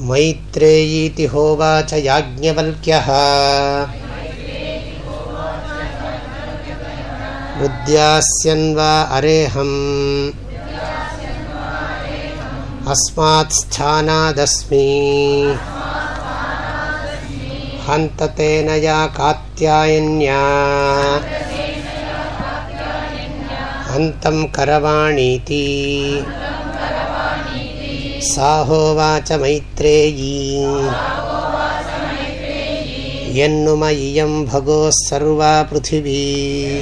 मैत्रेयीति होवाच याज्ञवल्क्यः। उद्यास्यन्वा अरेहम् अस्मात् स्थानादस्मि। हन्ततेन या कात्यायन्या। अन्तं करवाणीति साहोवाच मैत्रेयी। यन्नुम इयं भगोः सर्वा पृथिवी।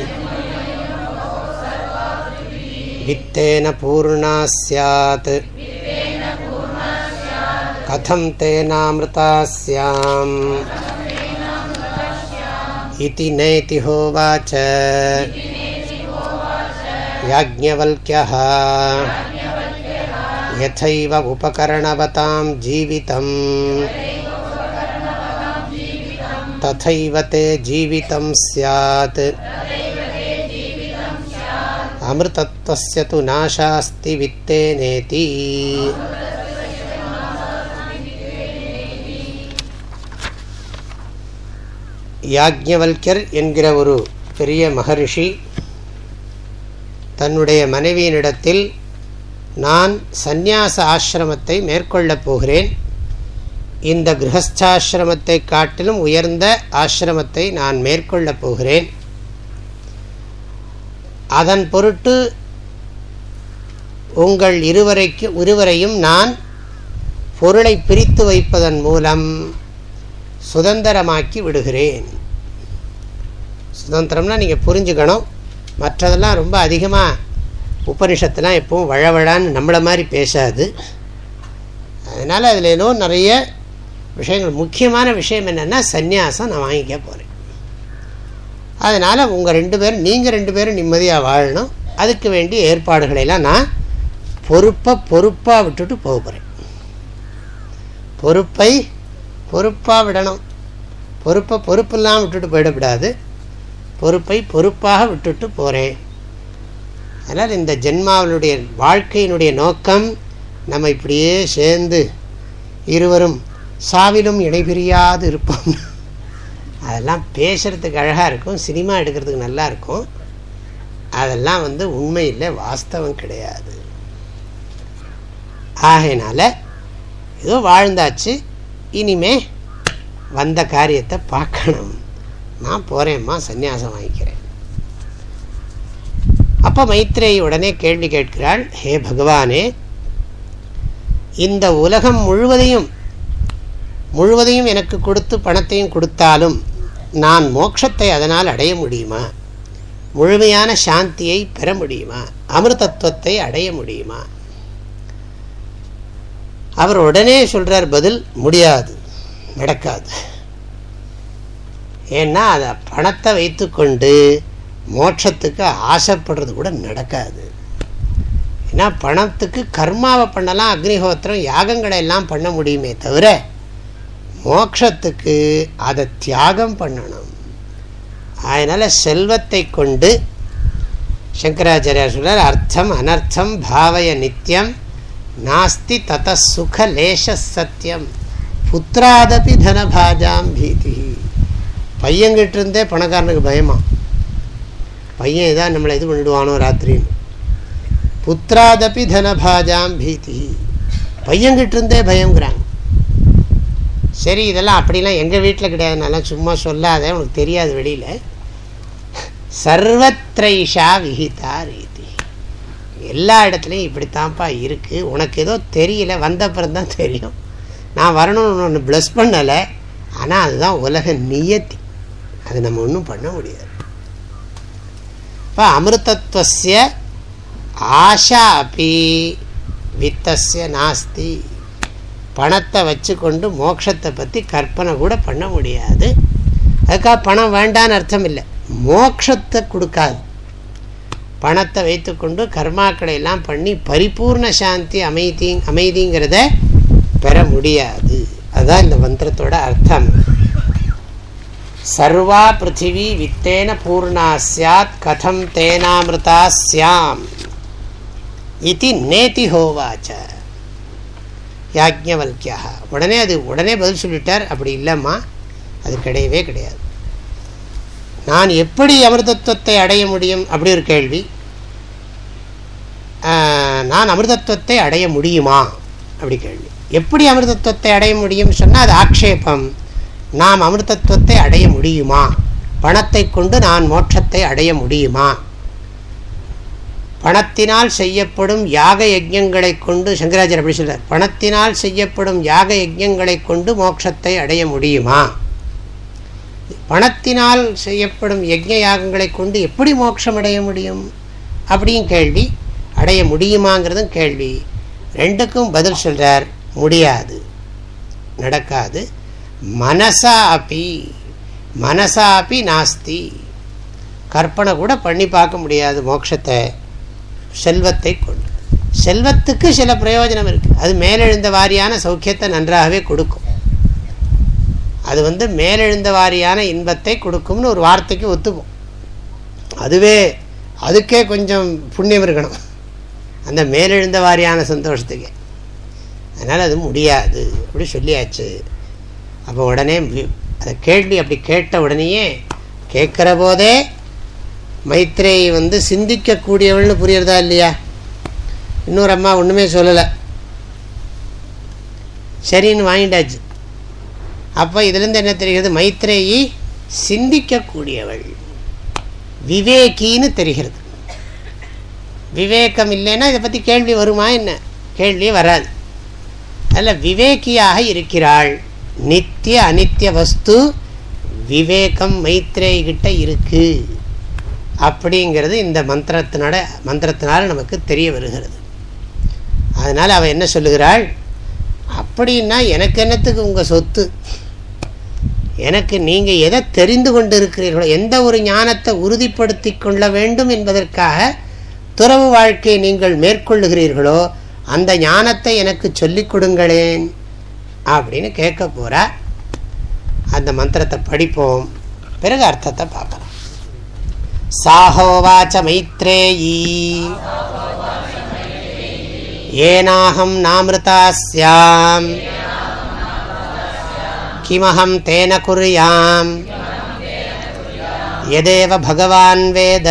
वित्तेन पूर्णा स्यात्। कथं तेनामृता स्याम्। इति नेति होवाच। याज्ञवल्क्यः यथैव उपकरणवतां जीवितम् तथैव ते जीवितं स्यात् अमृतत्वस्य तु नाशास्ति वित्तेनेति யாக்ஞவல்யர் என்கிற ஒரு பெரிய மகரிஷி தன்னுடைய மனைவியினிடத்தில் நான் சந்நியாச ஆசிரமத்தை மேற்கொள்ளப் போகிறேன். இந்த கிரகஸ்தாசிரமத்தை காட்டிலும் உயர்ந்த ஆசிரமத்தை நான் மேற்கொள்ளப் போகிறேன். அதன் பொருட்டு உங்கள் இருவரைக்கு இருவரையும் நான் பொருளை பிரித்து வைப்பதன் மூலம் சுதந்திரமாக்கி விடுகிறேன். சுதந்திரம்னா நீங்கள் புரிஞ்சுக்கணும். மற்றதெல்லாம் ரொம்ப அதிகமாக உபனிஷத்துலாம் எப்பவும் வழவழான்னு நம்மளை மாதிரி பேசாது. அதனால் அதில் ஏதோ நிறைய விஷயங்கள். முக்கியமான விஷயம் என்னென்னா சந்நியாசம் நான் வாங்கிக்க போகிறேன் அதனால் உங்கள் ரெண்டு பேரும் நீங்கள் ரெண்டு பேரும் நிம்மதியாக வாழணும். அதுக்கு வேண்டிய ஏற்பாடுகளையெல்லாம் நான் பொறுப்பை பொறுப்பாக விட்டுட்டு போக போகிறேன் பொறுப்பை பொறுப்பாக விடணும். பொறுப்பை பொறுப்பெல்லாம் விட்டுட்டு போயிடக்கூடாது. பொறுப்பை பொறுப்பாக விட்டுட்டு போகிறேன் அதனால் இந்த ஜென்மாவினுடைய வாழ்க்கையினுடைய நோக்கம் நம்ம இப்படியே சேர்ந்து இருவரும் சாவிலும் இடைபிரியாது இருப்போம். அதெல்லாம் பேசுகிறதுக்கு அழகாக இருக்கும் சினிமா எடுக்கிறதுக்கு நல்லா இருக்கும். அதெல்லாம் வந்து உண்மையில் வாஸ்தவம் கிடையாது. ஆகையினால ஏதோ வாழ்ந்தாச்சு இனிமே வந்த காரியத்தை பார்க்கணும். நான் போகிறேம்மா சன்னியாசம் வாங்கிக்கிறேன். அப்போ மைத்ரேயி உடனே கேள்வி கேட்கிறாள் ஹே பகவானே இந்த உலகம் முழுவதையும் முழுவதையும் எனக்கு கொடுத்து பணத்தையும் கொடுத்தாலும் நான் மோட்சத்தை அதனால் அடைய முடியுமா? முழுமையான சாந்தியை பெற முடியுமா? அமிர்தத்துவத்தை அடைய முடியுமா? அவர் உடனே சொல்றார் பதில் முடியாது நடக்காது. ஏன்னா அதை பணத்தை வைத்துக்கொண்டு மோட்சத்துக்கு ஆசைப்படுறது கூட நடக்காது. ஏன்னா பணத்துக்கு கர்மாவை பண்ணலாம் அக்னிஹோத்திரம் யாகங்களை எல்லாம் பண்ண முடியுமே தவிர மோட்சத்துக்கு அதை தியாகம் பண்ணணும். அதனால் செல்வத்தை கொண்டு சங்கராச்சாரியார் சொல்றார் அர்த்தம் அனர்த்தம் பாவய நித்தியம் நாஸ்தி தத சுக லேச சத்தியம் புத்திராதபி தனபாஜாம் பீதி பையன்கிட்ட இருந்தே பணக்காரனுக்கு பயமா? பையன் ஏதாவது நம்மளை இது பண்ணிடுவானோ ராத்திரின்னு புத்திராதபி தனபாஜாம் பீதி. பையன்கிட்டிருந்தே பயங்கிறாங்க சரி இதெல்லாம் அப்படிலாம் எங்கள் வீட்டில் கிடையாதுனால சும்மா சொல்லாத உனக்கு தெரியாது வெளியில். சர்வத்ரைஷா விஹிதா ரீதி. எல்லா இடத்துலையும் இப்படித்தான்ப்பா இருக்குது உனக்கு ஏதோ தெரியல வந்தப்புறம் தான் தெரியும். நான் வரணும்னு ஒன்று ப்ளஸ் பண்ணலை. ஆனால் அதுதான் உலக நியத்தி. அது நம்ம ஒன்றும் பண்ண முடியாது. இப்போ அமிர்தத்வசிய ஆஷா அப்பி வித்தசிய நாஸ்தி. பணத்தை வச்சு கொண்டு மோட்சத்தை பற்றி கற்பனை கூட பண்ண முடியாது. அதுக்காக பணம் வேண்டான்னு அர்த்தம் இல்லை. மோக்ஷத்தை கொடுக்காது. பணத்தை வைத்துக்கொண்டு கர்மாக்களை எல்லாம் பண்ணி பரிபூர்ண சாந்தி அமைதி அமைதிங்கிறத பெற முடியாது. அதுதான் இந்த மந்திரத்தோட அர்த்தம். சர்வா பிருத்திவி வித்தேன பூர்ணா சாத் கதம் தேனாமிருதா சியாம் இது நேதி ஹோவாச்ச. யாஜ்ஞவல்கியா. உடனே அது உடனே பதில் சொல்லிட்டார். அப்படி இல்லைம்மா. அது கிடையவே கிடையாது. நான் எப்படி அமிர்தத்துவத்தை அடைய முடியும்? அப்படி ஒரு கேள்வி. நான் அமிர்தத்துவத்தை அடைய முடியுமா? அப்படி கேள்வி. எப்படி அமிர்தத்துவத்தை அடைய முடியும்? சொன்னால் அது ஆக்ஷேபம். நாம் அமிர்தத்துவத்தை அடைய முடியுமா? பணத்தை கொண்டு நான் மோட்சத்தை அடைய முடியுமா? பணத்தினால் செய்யப்படும் யாக யஜ்யங்களை கொண்டு சங்கராஜர் அப்படி சொல்கிறார் பணத்தினால் செய்யப்படும் யாக யஜ்யங்களை கொண்டு மோட்சத்தை அடைய முடியுமா? பணத்தினால் செய்யப்படும் யஜ்ய யாகங்களை கொண்டு எப்படி மோட்சம் அடைய முடியும்? அப்படியும் கேள்வி. அடைய முடியுமாங்கிறதும் கேள்வி. ரெண்டுக்கும் பதில் சொல்கிறார் முடியாது நடக்காது. மனசா அப்பி மனசா அப்பி நாஸ்தி. கற்பனை கூட பண்ணி பார்க்க முடியாது மோட்சத்தை செல்வத்தை கொண்டு. செல்வத்துக்கு சில பிரயோஜனம் இருக்குது அது மேலெழுந்த வாரியான சௌக்கியத்தை நன்றாகவே கொடுக்கும். அது வந்து மேலெழுந்த வாரியான இன்பத்தை கொடுக்கும்னு ஒரு வார்த்தைக்கு ஒத்துக்கும் அதுவே அதுக்கே கொஞ்சம் புண்ணியம் இருக்கணும். அந்த மேலெழுந்த வாரியான சந்தோஷத்துக்கு. அதனால் அது முடியாது. அப்படி சொல்லியாச்சு. அப்போ உடனே அதை கேள்வி அப்படி கேட்ட உடனேயே கேட்குற போதே மைத்ரேயை வந்து சிந்திக்கக்கூடியவள்னு புரியுறதா இல்லையா? இன்னொரு அம்மா ஒன்றுமே சொல்லலை. சரின்னு வாங்கிட்டாச்சு. அப்போ இதுலேருந்து என்ன தெரிகிறது? மைத்ரேயி சிந்திக்கக்கூடியவள். விவேகின்னு தெரிகிறது. விவேகம் இல்லைன்னா இதை பற்றி கேள்வி வருமா என்ன? கேள்வி வராது. அதில் விவேக்கியாக இருக்கிறாள். நித்திய அனித்திய வஸ்து விவேகம் மைத்ரேய்கிட்ட இருக்கு. அப்படிங்கிறது இந்த மந்திரத்தினோட மந்திரத்தினால் நமக்கு தெரிய வருகிறது. அதனால் அவள் என்ன சொல்லுகிறாள்? அப்படின்னா எனக்கு என்னத்துக்கு உங்கள் சொத்து? எனக்கு நீங்கள் எதை தெரிந்து கொண்டு இருக்கிறீர்களோ எந்த ஒரு ஞானத்தை உறுதிப்படுத்தி கொள்ள வேண்டும் என்பதற்காக துறவு வாழ்க்கையை நீங்கள் மேற்கொள்ளுகிறீர்களோ அந்த ஞானத்தை எனக்கு சொல்லிக் கொடுங்களேன். அப்படின்னு கேட்க போகிற அந்த மந்திரத்தை படிப்போம். பிறகு அர்த்தத்தை பார்க்கலாம். சாஹோவாச்ச மைத்ரேயீ. ஏனாஹம் நாமிருதாஸ்யாம். கிமஹம் தேன குறியாம் எதேவ பகவான் வேத.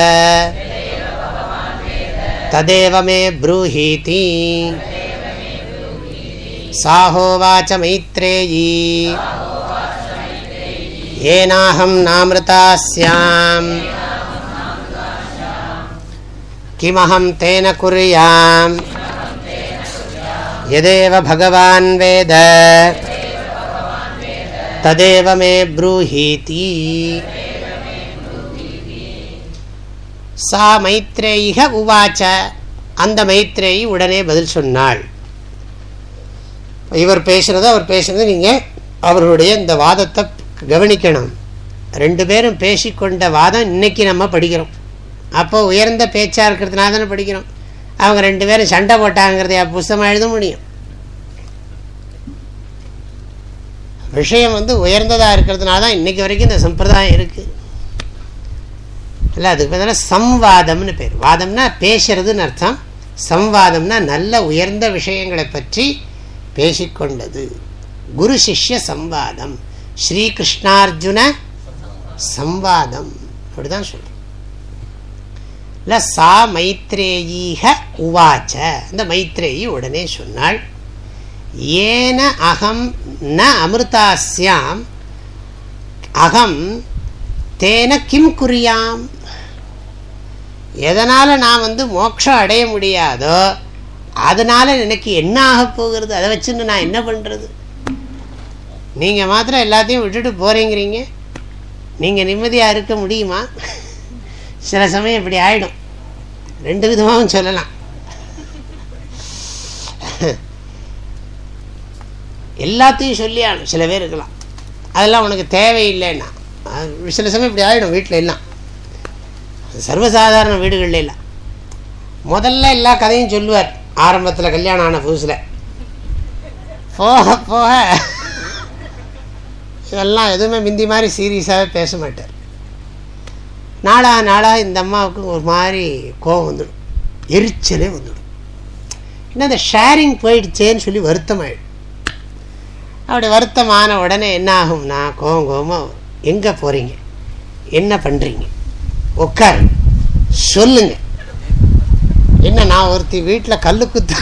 ததேவ மே ப்ரூஹீதி. साहोवाच मैत्रेयी येनाहं नामृता स्याम् किमहं तेन कुर्याम् यदेव भगवान् वेद तदेव मे ब्रूहीति சா மைத்ரேயிக உவாச்ச அந்த மைத்ரேயி உடனே பதில் சொன்னாள் இவர் பேசுகிறதோ அவர் பேசுகிறது நீங்கள் அவருடைய இந்த வாதத்தை கவனிக்கணும். ரெண்டு பேரும் பேசிக்கொண்ட வாதம் இன்னைக்கு நம்ம படிக்கிறோம். அப்போ உயர்ந்த பேச்சாக இருக்கிறதுனால தானே படிக்கிறோம். அவங்க ரெண்டு பேரும் சண்டை போட்டாங்கிறத புஸ்தமாக எழுத முடியும்? விஷயம் வந்து உயர்ந்ததாக இருக்கிறதுனால தான் இன்றைக்கி வரைக்கும் இந்த சம்பிரதாயம் இருக்குது இல்லை அதுக்கு பார்த்தீங்கன்னா சம்வாதம்னு பேர். வாதம்னா பேசுறதுன்னு அர்த்தம். சம்வாதம்னா நல்ல உயர்ந்த விஷயங்களை பற்றி பேசிக்கொண்டது. குரு சிஷ்ய சம்வாதம் ஸ்ரீகிருஷ்ணார்ஜுன சம்வாதம். அப்படிதான் சொல்றேன் இல்லை சா மைத்ரேயீக உவாச்ச. அந்த மைத்ரேயி உடனே சொன்னாள் ஏன அகம் ந அமிர்தாஸ்யாம் அகம் தேன கிம் குறியாம்? எதனால் நான் வந்து மோட்சம் அடைய முடியாதோ அதனால் எனக்கு என்ன ஆக போகிறது? அதை வச்சுன்னு நான் என்ன பண்ணுறது நீங்கள் மாத்திரம் எல்லாத்தையும் விட்டுட்டு போகிறீங்கிறீங்க நீங்கள் நிம்மதியாக இருக்க முடியுமா? சில சமயம் இப்படி ஆகிடும் ரெண்டு விதமாகவும் சொல்லலாம். எல்லாத்தையும் சொல்லி ஆகணும். சில பேர் இருக்கலாம். அதெல்லாம் உனக்கு தேவையில்லைன்னா. சில சமயம் இப்படி ஆகிடும் வீட்டில் எல்லாம். சர்வசாதாரண வீடுகளில் எல்லாம். முதல்ல எல்லா கதையும் சொல்லுவார். ஆரம்பத்தில் கல்யாணம் ஆன புதுசில். போக போக. இதெல்லாம் எதுவுமே மிந்தி மாதிரி சீரியஸாகவே பேச மாட்டார். நாளா நாளாக இந்த அம்மாவுக்கு ஒரு மாதிரி கோபம் வந்துடும். எரிச்சலே வந்துடும். என்ன இந்த ஷேரிங் போயிடுச்சேன்னு சொல்லி வருத்தம் ஆகிடும் அப்படி வருத்தமான உடனே என்ன ஆகும்னா கோவம் கோபமாக எங்கே போகிறீங்க என்ன பண்ணுறீங்க உட்காரு சொல்லுங்க. என்ன நான் ஒருத்தி வீட்டில் கல்லு குத்து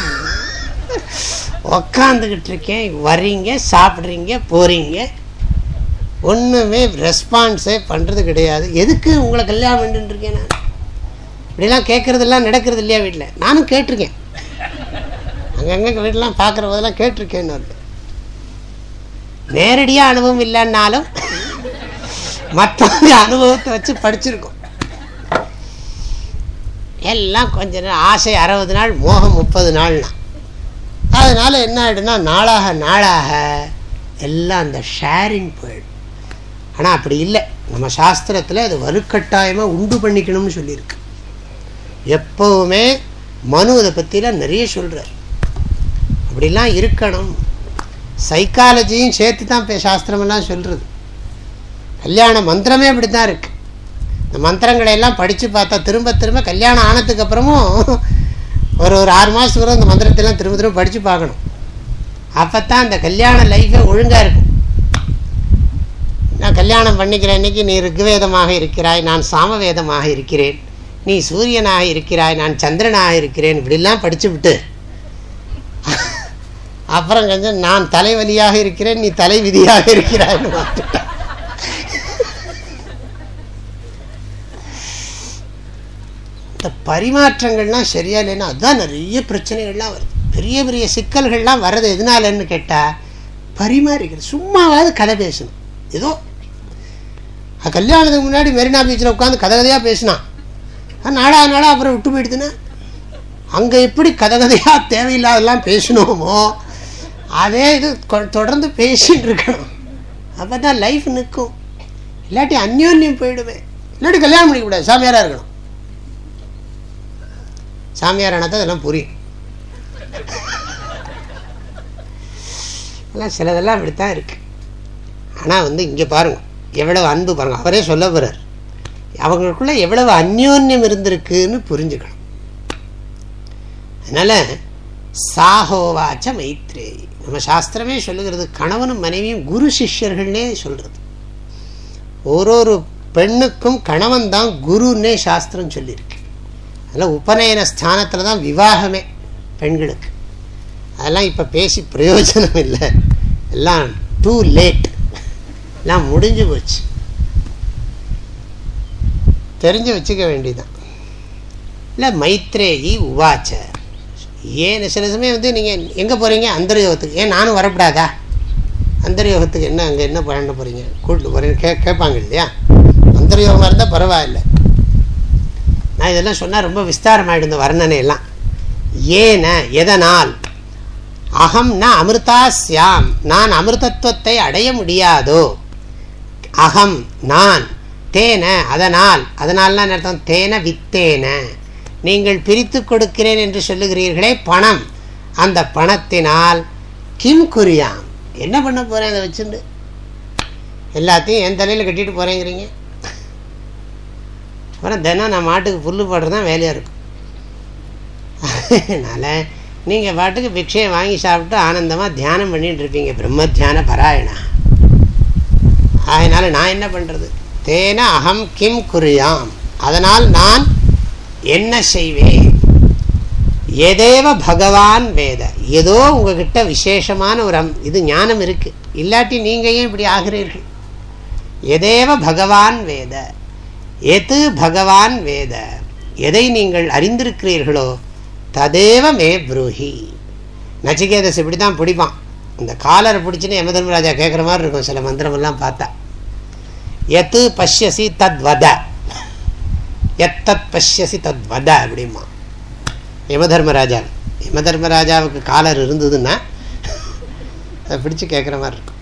உக்காந்துக்கிட்டு இருக்கேன். வர்றீங்க சாப்பிட்றீங்க போகிறீங்க ஒன்றுமே ரெஸ்பான்ஸே பண்ணுறது கிடையாது. எதுக்கு உங்களை கல்யாணம் பண்ணிட்டுருக்கேன் நான்? இப்படிலாம் கேட்குறதெல்லாம் நடக்கிறது இல்லையா வீட்டில் நானும் கேட்டிருக்கேன். அங்கங்கே வீட்டெலாம் பார்க்குற போதெல்லாம் கேட்டிருக்கேன்னு நேரடியாக அனுபவம் இல்லைன்னாலும் மற்றவங்க அனுபவத்தை வச்சு படிச்சிருக்கோம். எல்லாம் கொஞ்ச நேரம் ஆசை அறுபது நாள் மோகம் முப்பது நாள்னா. அதனால் என்ன ஆகிடும்னா நாளாக நாளாக எல்லாம் அந்த ஷேரிங் போயிடும். ஆனால் அப்படி இல்லை. நம்ம சாஸ்திரத்தில் அது வலுக்கட்டாயமாக உண்டு பண்ணிக்கணும்னு சொல்லியிருக்கு. எப்போவுமே மனு அதை பற்றிலாம் நிறைய சொல்கிறார் அப்படிலாம் இருக்கணும். சைக்காலஜியும் சேர்த்து தான் இப்போ சாஸ்திரமெல்லாம் சொல்கிறது கல்யாண மந்திரமே அப்படி தான் இருக்குது இந்த மந்திரங்களை எல்லாம் படித்து பார்த்தா திரும்ப திரும்ப கல்யாணம் ஆனதுக்கு அப்புறமும் ஒரு ஒரு ஆறு மாதத்துக்கு இந்த மந்திரத்தெல்லாம் திரும்ப திரும்ப படித்து பார்க்கணும். அப்போ தான் அந்த கல்யாண லைஃபே ஒழுங்காக இருக்கும். நான் கல்யாணம் பண்ணிக்கிறேன். இன்னைக்கு நீ ருக்வேதமாக இருக்கிறாய். நான் சாமவேதமாக இருக்கிறேன். நீ சூரியனாக இருக்கிறாய். நான் சந்திரனாக இருக்கிறேன். இப்படிலாம் படித்து விட்டு. அப்புறம் கொஞ்சம் நான் தலைவலியாக இருக்கிறேன். நீ தலைவிதியாக இருக்கிறாய்னு பார்த்துட்டேன் இந்த பரிமாற்றங்கள்லாம் சரியா இல்லைன்னா அதுதான் நிறைய பிரச்சனைகள்லாம் வருது. பெரிய பெரிய சிக்கல்கள்லாம் வர்றது எதனாலன்னு கேட்டால் பரிமாறிக்கிறது சும்மாவாவது கதை பேசணும். ஏதோ கல்யாணத்துக்கு முன்னாடி மெரினா பீச்சில் உட்காந்து கதை கதையாக பேசினான். நாடா நாளாக அப்புறம் விட்டு போயிடுதுன்னா அங்கே எப்படி கதை கதையாக தேவையில்லாதெல்லாம் பேசணுமோ அதே இது தொடர்ந்து பேசிட்டு இருக்கணும். அப்போ தான் லைஃப் நிற்கும். இல்லாட்டி அந்யோன்யம் போயிடுவேன் இல்லாட்டி கல்யாணம் பண்ணிக்கூடாது சாமியாராக இருக்கணும். சாமியார் ஆனது அதெல்லாம் புரியும். எல்லாம் சிலதெல்லாம் அப்படித்தான் இருக்கு. ஆனால் வந்து இங்கே பாருங்க எவ்வளவு அன்பு பாருங்க. அவரே சொல்ல போகிறார் அவங்களுக்குள்ள எவ்வளவு அந்யோன்யம் இருந்திருக்குன்னு புரிஞ்சுக்கணும். அதனால சாகோவாச்ச மைத்ரே நம்ம சாஸ்திரமே சொல்லுகிறது கணவனும் மனைவியும் குரு சிஷ்யர்கள்னே சொல்றது. ஒரு ஒரு பெண்ணுக்கும் கணவன் தான் குருன்னே சாஸ்திரம் சொல்லியிருக்கு. அதெல்லாம் உபநயன ஸ்தானத்தில் தான் விவாகமே பெண்களுக்கு. அதெல்லாம் இப்போ பேசி பிரயோஜனம் இல்லை. எல்லாம் டூ லேட் எல்லாம் முடிஞ்சு போச்சு. தெரிஞ்சு வச்சுக்க வேண்டியதான் இல்லை மைத்ரேயி உவாச்ச. ஏன் சில சமயம் வந்து நீங்கள் எங்கே போகிறீங்க அந்தர்யோகத்துக்கு. ஏன் நானும் வரக்கூடாதா அந்தர்யோகத்துக்கு என்ன அங்கே என்ன பண்ண போகிறீங்க கூட்டிட்டு போகிறீங்க கே கேட்பாங்க இல்லையா? அந்தர்யோகமாக இருந்தால் பரவாயில்ல. நான் இதெல்லாம் சொன்னால் ரொம்ப விஸ்தாரமாயிடும் இந்த வர்ணனையெல்லாம் ஏன எதனால்? அகம்னா அமிர்தாஸ்யாம். அமிர்தா சியாம் நான் அமிர்தத்துவத்தை அடைய முடியாதோ? அகம் நான். தேன அதனால். அதனால்னா அர்த்தம்? தேன வித்தேன. நீங்கள் பிரித்து கொடுக்கிறேன் என்று சொல்லுகிறீர்களே பணம். அந்த பணத்தினால் கிம் குறியாம் என்ன பண்ண போகிறேன் அதை வச்சுட்டு எல்லாத்தையும் என் தலையில் கட்டிட்டு போகிறேங்கிறீங்க அப்புறம் தினம் நான் மாட்டுக்கு புல் போடுறது தான் வேலையாக இருக்கும். அதனால் நீங்கள் பாட்டுக்கு பிக்ஷையை வாங்கி சாப்பிட்டு ஆனந்தமாக தியானம் பண்ணிகிட்டு இருப்பீங்க பிரம்ம தியான பராயணா. அதனால் நான் என்ன பண்ணுறது தேன அகம் கிம் குறியாம் அதனால் நான் என்ன செய்வேன்? எதேவ பகவான் வேத. ஏதோ உங்ககிட்ட விசேஷமான ஒரு இது ஞானம் இருக்குது இல்லாட்டி நீங்கள் ஏன் இப்படி ஆகிறீர்கள்? எதேவ பகவான் வேத. எது பகவான் வேத? எதை நீங்கள் அறிந்திருக்கிறீர்களோ ததேவ மே புரூஹி. நச்சிகேதஸ் இப்படி தான் பிடிப்பான். இந்த காலரை பிடிச்சின்னு யமதர்மராஜா கேட்குற மாதிரி இருக்கும் சில மந்திரமெல்லாம் பார்த்தா. எத்து பஷ்யசி தத் வத எத்தத் பஷ்யசி தத் வத அப்படிமா யமதர்மராஜா யமதர்மராஜாவுக்கு காலர் இருந்ததுன்னா அதை பிடிச்சி கேட்குற மாதிரி இருக்கும்.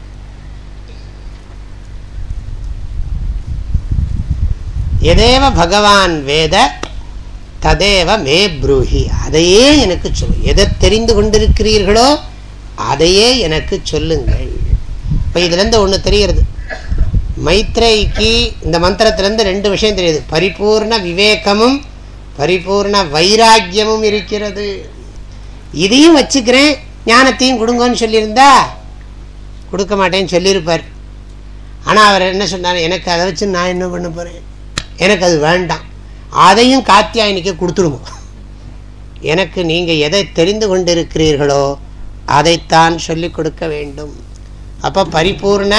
எதேவ பகவான் வேத ததேவ மே ப்ரூஹி. அதையே எனக்கு சொல்லு. எதை தெரிந்து கொண்டிருக்கிறீர்களோ அதையே எனக்கு சொல்லுங்கள். இப்போ இதுலேருந்து ஒன்று தெரிகிறது. மைத்ரேய்க்கு இந்த மந்திரத்திலேருந்து ரெண்டு விஷயம் தெரியுது. பரிபூர்ண விவேகமும் பரிபூர்ண வைராக்கியமும் இருக்கிறது. இதையும் வச்சுக்கிறேன் ஞானத்தையும் கொடுங்கன்னு சொல்லியிருந்தா கொடுக்க மாட்டேன்னு சொல்லியிருப்பார். ஆனால் அவர் என்ன சொன்னார்? எனக்கு அதை வச்சு நான் என்ன பண்ண போகிறேன் எனக்கு அது வேண்டாம். அதையும் காத்தியாயினிக்கு கொடுத்துடுவோம். எனக்கு நீங்கள் எதை தெரிந்து கொண்டிருக்கிறீர்களோ அதைத்தான் சொல்லிக் கொடுக்க வேண்டும். அப்போ பரிபூர்ண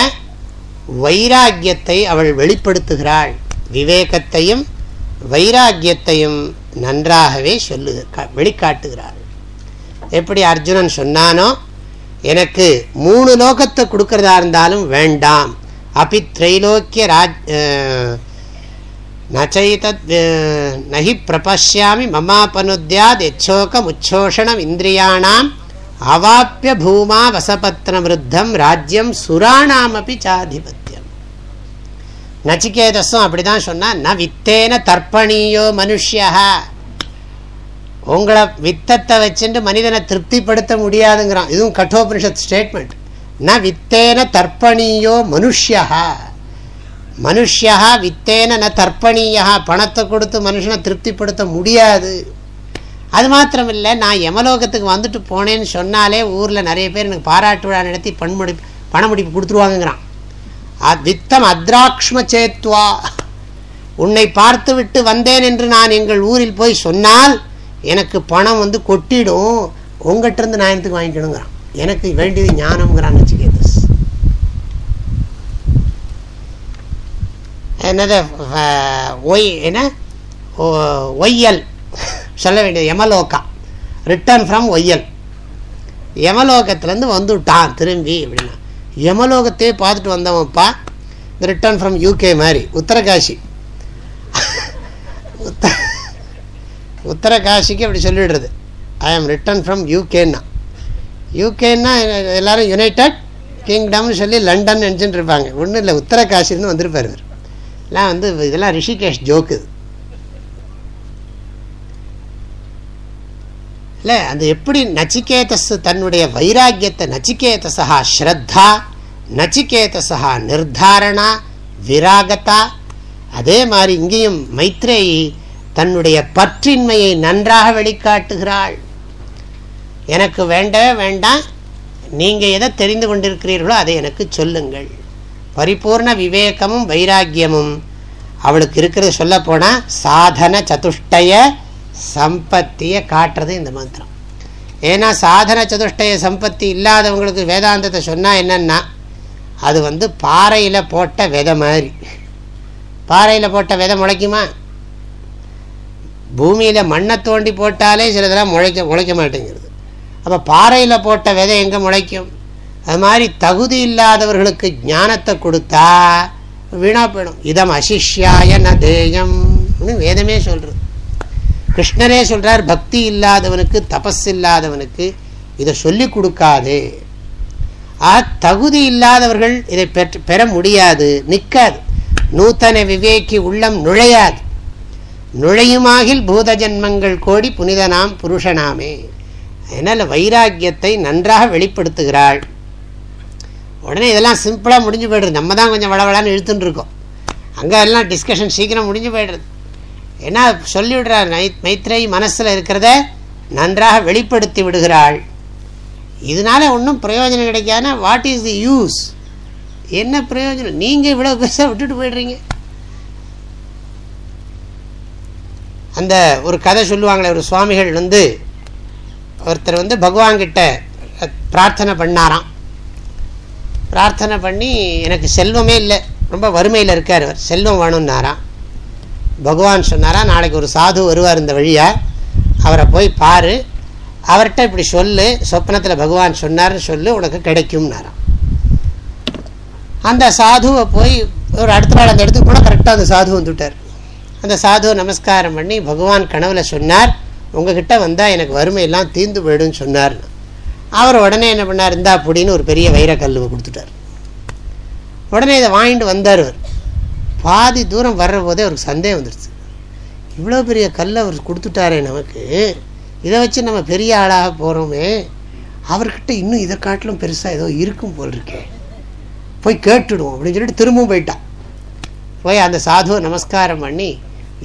வைராக்கியத்தை அவள் வெளிப்படுத்துகிறாள். விவேகத்தையும் வைராக்கியத்தையும் நன்றாகவே சொல்லு வெளிக்காட்டுகிறாள். எப்படி அர்ஜுனன் சொன்னானோ எனக்கு மூணு லோகத்தை கொடுக்கறதா இருந்தாலும் வேண்டாம். அப்பி திரைலோக்கிய ராஜ் நச்சைதத் நகி பிரபஷ்யாமி மமாபனுத்யாத் எச்சோகம் உச்சோஷணம் இந்திரியாணாம் அவாப்பிய பூமா வசபத்ன விருத்தம் ராஜ்யம் சுராணாமப்பி சாதிபத்தியம் நச்சிகேதஸும் அப்படிதான் சொன்னால் ந வித்தேன தர்ப்பணியோ மனுஷியா உங்களை வித்தத்தை வச்சுட்டு மனிதனை திருப்திப்படுத்த முடியாதுங்கிறான். இதுவும் கட்டோபனிஷத் ஸ்டேட்மெண்ட். ந வித்தேன தர்ப்பணியோ மனுஷியா மனுஷியா வித்தேன ந தர்ப்பணியா பணத்தை கொடுத்து மனுஷனை திருப்திப்படுத்த முடியாது. அது மாத்திரம் இல்லை நான் யமலோகத்துக்கு வந்துட்டு போனேன்னு சொன்னாலே ஊரில் நிறைய பேர் எனக்கு பாராட்டு விழா நடத்தி பண்முடி பணமுடிப்பு கொடுத்துருவாங்கங்கிறான். வித்தம் அத்ராக்ஷ்ம சேத்வா. உன்னை பார்த்து விட்டு வந்தேன் என்று நான் எங்கள் ஊரில் போய் சொன்னால் எனக்கு பணம் வந்து கொட்டிடும். உங்ககிட்ட இருந்து நான் எனக்கு வாங்கிக்கணுங்கிறான். எனக்கு வேண்டியது ஞானம்ங்கிறான்னு வச்சுக்கேன் என்னது ஒய் என்ன? ஒய்யல். சொல்ல வேண்டியது யமலோக்கா ரிட்டர்ன் ஃப்ரம் ஒய்யல். யமலோகத்துலேருந்து வந்துவிட்டான் திரும்பி அப்படின்னா. யமலோகத்தையே பார்த்துட்டு வந்தவன்ப்பா ரிட்டர்ன் ஃப்ரம் யூகே மாதிரி உத்தரகாஷி உத்த உத்தரகாஷிக்கு அப்படி சொல்லிடுறது. ஐ ஆம் ரிட்டர்ன் ஃப்ரம் யூகேன்னா யூகேன்னா எல்லோரும் யுனைடட் கிங்டம்னு சொல்லி லண்டன் நினச்சிட்டு இருப்பாங்க. ஒன்றும் இல்லை உத்தரகாஷின்னு வந்திருப்பார் இவர். எல்லாம் வந்து இதெல்லாம் ரிஷிகேஷ் ஜோக்கு. இல்லை அந்த எப்படி நச்சிகேதஸ் தன்னுடைய வைராக்கியத்தை நச்சிகேதசா ஸ்ரத்தா நச்சிகேதசா நிர்தாரணா விராகத்தா அதே மாதிரி இங்கேயும் மைத்ரேயி தன்னுடைய பற்றின்மையை நன்றாக வெளிக்காட்டுகிறாள். எனக்கு வேண்டவே வேண்டாம் நீங்கள் எதை தெரிந்து கொண்டிருக்கிறீர்களோ அதை எனக்கு சொல்லுங்கள். பரிபூர்ண விவேகமும் வைராக்கியமும். அவளுக்கு இருக்கிறது சொல்ல போனால் சாதன சதுஷ்டய சம்பத்தியை காட்டுறது இந்த மந்திரம். ஏன்னா சாதன சதுஷ்டய சம்பத்தி இல்லாதவங்களுக்கு வேதாந்தத்தை சொன்னால் என்னென்னா அது வந்து பாறையில் போட்ட விதை மாதிரி. பாறையில் போட்ட விதை முளைக்குமா? பூமியில் மண்ணை தோண்டி போட்டாலே சிலதெல்லாம் முளைக்க முளைக்க மாட்டேங்கிறது. அப்போ பாறையில் போட்ட விதை எங்கே முளைக்கும்? அது மாதிரி தகுதி இல்லாதவர்களுக்கு ஞானத்தை கொடுத்தா வீணா போயிடும். இதம் அசிஷ்யாய ந தேயம் வேதமே சொல்கிறது கிருஷ்ணரே சொல்கிறார் பக்தி இல்லாதவனுக்கு தபஸ் இல்லாதவனுக்கு இதை சொல்லி கொடுக்காது. ஆ தகுதி இல்லாதவர்கள் இதை பெற்று பெற முடியாது நிற்காது நூத்தன விவேக்கி உள்ளம் நுழையாது. நுழையுமாகில் பூத ஜன்மங்கள் கோடி புனிதனாம் புருஷனாமே. அதனால் வைராக்கியத்தை நன்றாக வெளிப்படுத்துகிறாள். உடனே இதெல்லாம் சிம்பிளாக முடிஞ்சு போய்டுறது. நம்ம தான் கொஞ்சம் வளவளான்னு இழுத்துட்டு இருக்கோம். அங்கே எல்லாம் டிஸ்கஷன் சீக்கிரம் முடிஞ்சு போய்டுறது. ஏன்னா சொல்லிவிடுறார் நை மைத்ரை மனசில் இருக்கிறத நன்றாக வெளிப்படுத்தி விடுகிறாள். இதனால ஒன்றும் பிரயோஜனம் கிடைக்காதுன்னா வாட் இஸ் தி யூஸ் என்ன பிரயோஜனம்? நீங்கள் இவ்வளோ பெருசாக விட்டுட்டு போயிடுறீங்க. அந்த ஒரு கதை சொல்லுவாங்களே ஒரு சுவாமிகள் வந்து ஒருத்தர் வந்து பகவான்கிட்ட பிரார்த்தனை பண்ணாராம். பிரார்த்தனை பண்ணி எனக்கு செல்வமே இல்லை. ரொம்ப வறுமையில் இருக்கார் அவர் செல்வம் வேணும்னாராம். பகவான் சொன்னாரா நாளைக்கு ஒரு சாது வருவார் இந்த வழியாக அவரை போய் பாரு. அவர்கிட்ட இப்படி சொல்லு. சொப்னத்தில் பகவான் சொன்னார்னு சொல்லு உனக்கு கிடைக்கும்னாராம். அந்த சாதுவை போய் ஒரு அடுத்த நாள் அந்த இடத்துக்கு போனால் கரெக்டாக அந்த சாது வந்துவிட்டார் அந்த சாதுவை நமஸ்காரம் பண்ணி பகவான் கனவில் சொன்னார் உங்ககிட்ட வந்தால் எனக்கு வறுமையெல்லாம் தீர்ந்து போயிடும்னு சொன்னார் அவர் உடனே என்ன பண்ணார்? இந்தா அப்படின்னு ஒரு பெரிய வைரக்கல்லுவை கொடுத்துட்டார். உடனே இதை வாங்கிட்டு வந்தார் அவர். பாதி தூரம் வர்ற போதே அவருக்கு சந்தேகம் வந்துடுச்சு இவ்வளோ பெரிய கல் அவர் கொடுத்துட்டாரே நமக்கு. இதை வச்சு நம்ம பெரிய ஆளாக போகிறோமே அவர்கிட்ட இன்னும் இதை காட்டிலும் பெருசாக ஏதோ இருக்கும் போல் இருக்கேன் போய் கேட்டுடுவோம் அப்படின்னு சொல்லிட்டு திரும்பவும் போயிட்டான். போய் அந்த சாதுவை நமஸ்காரம் பண்ணி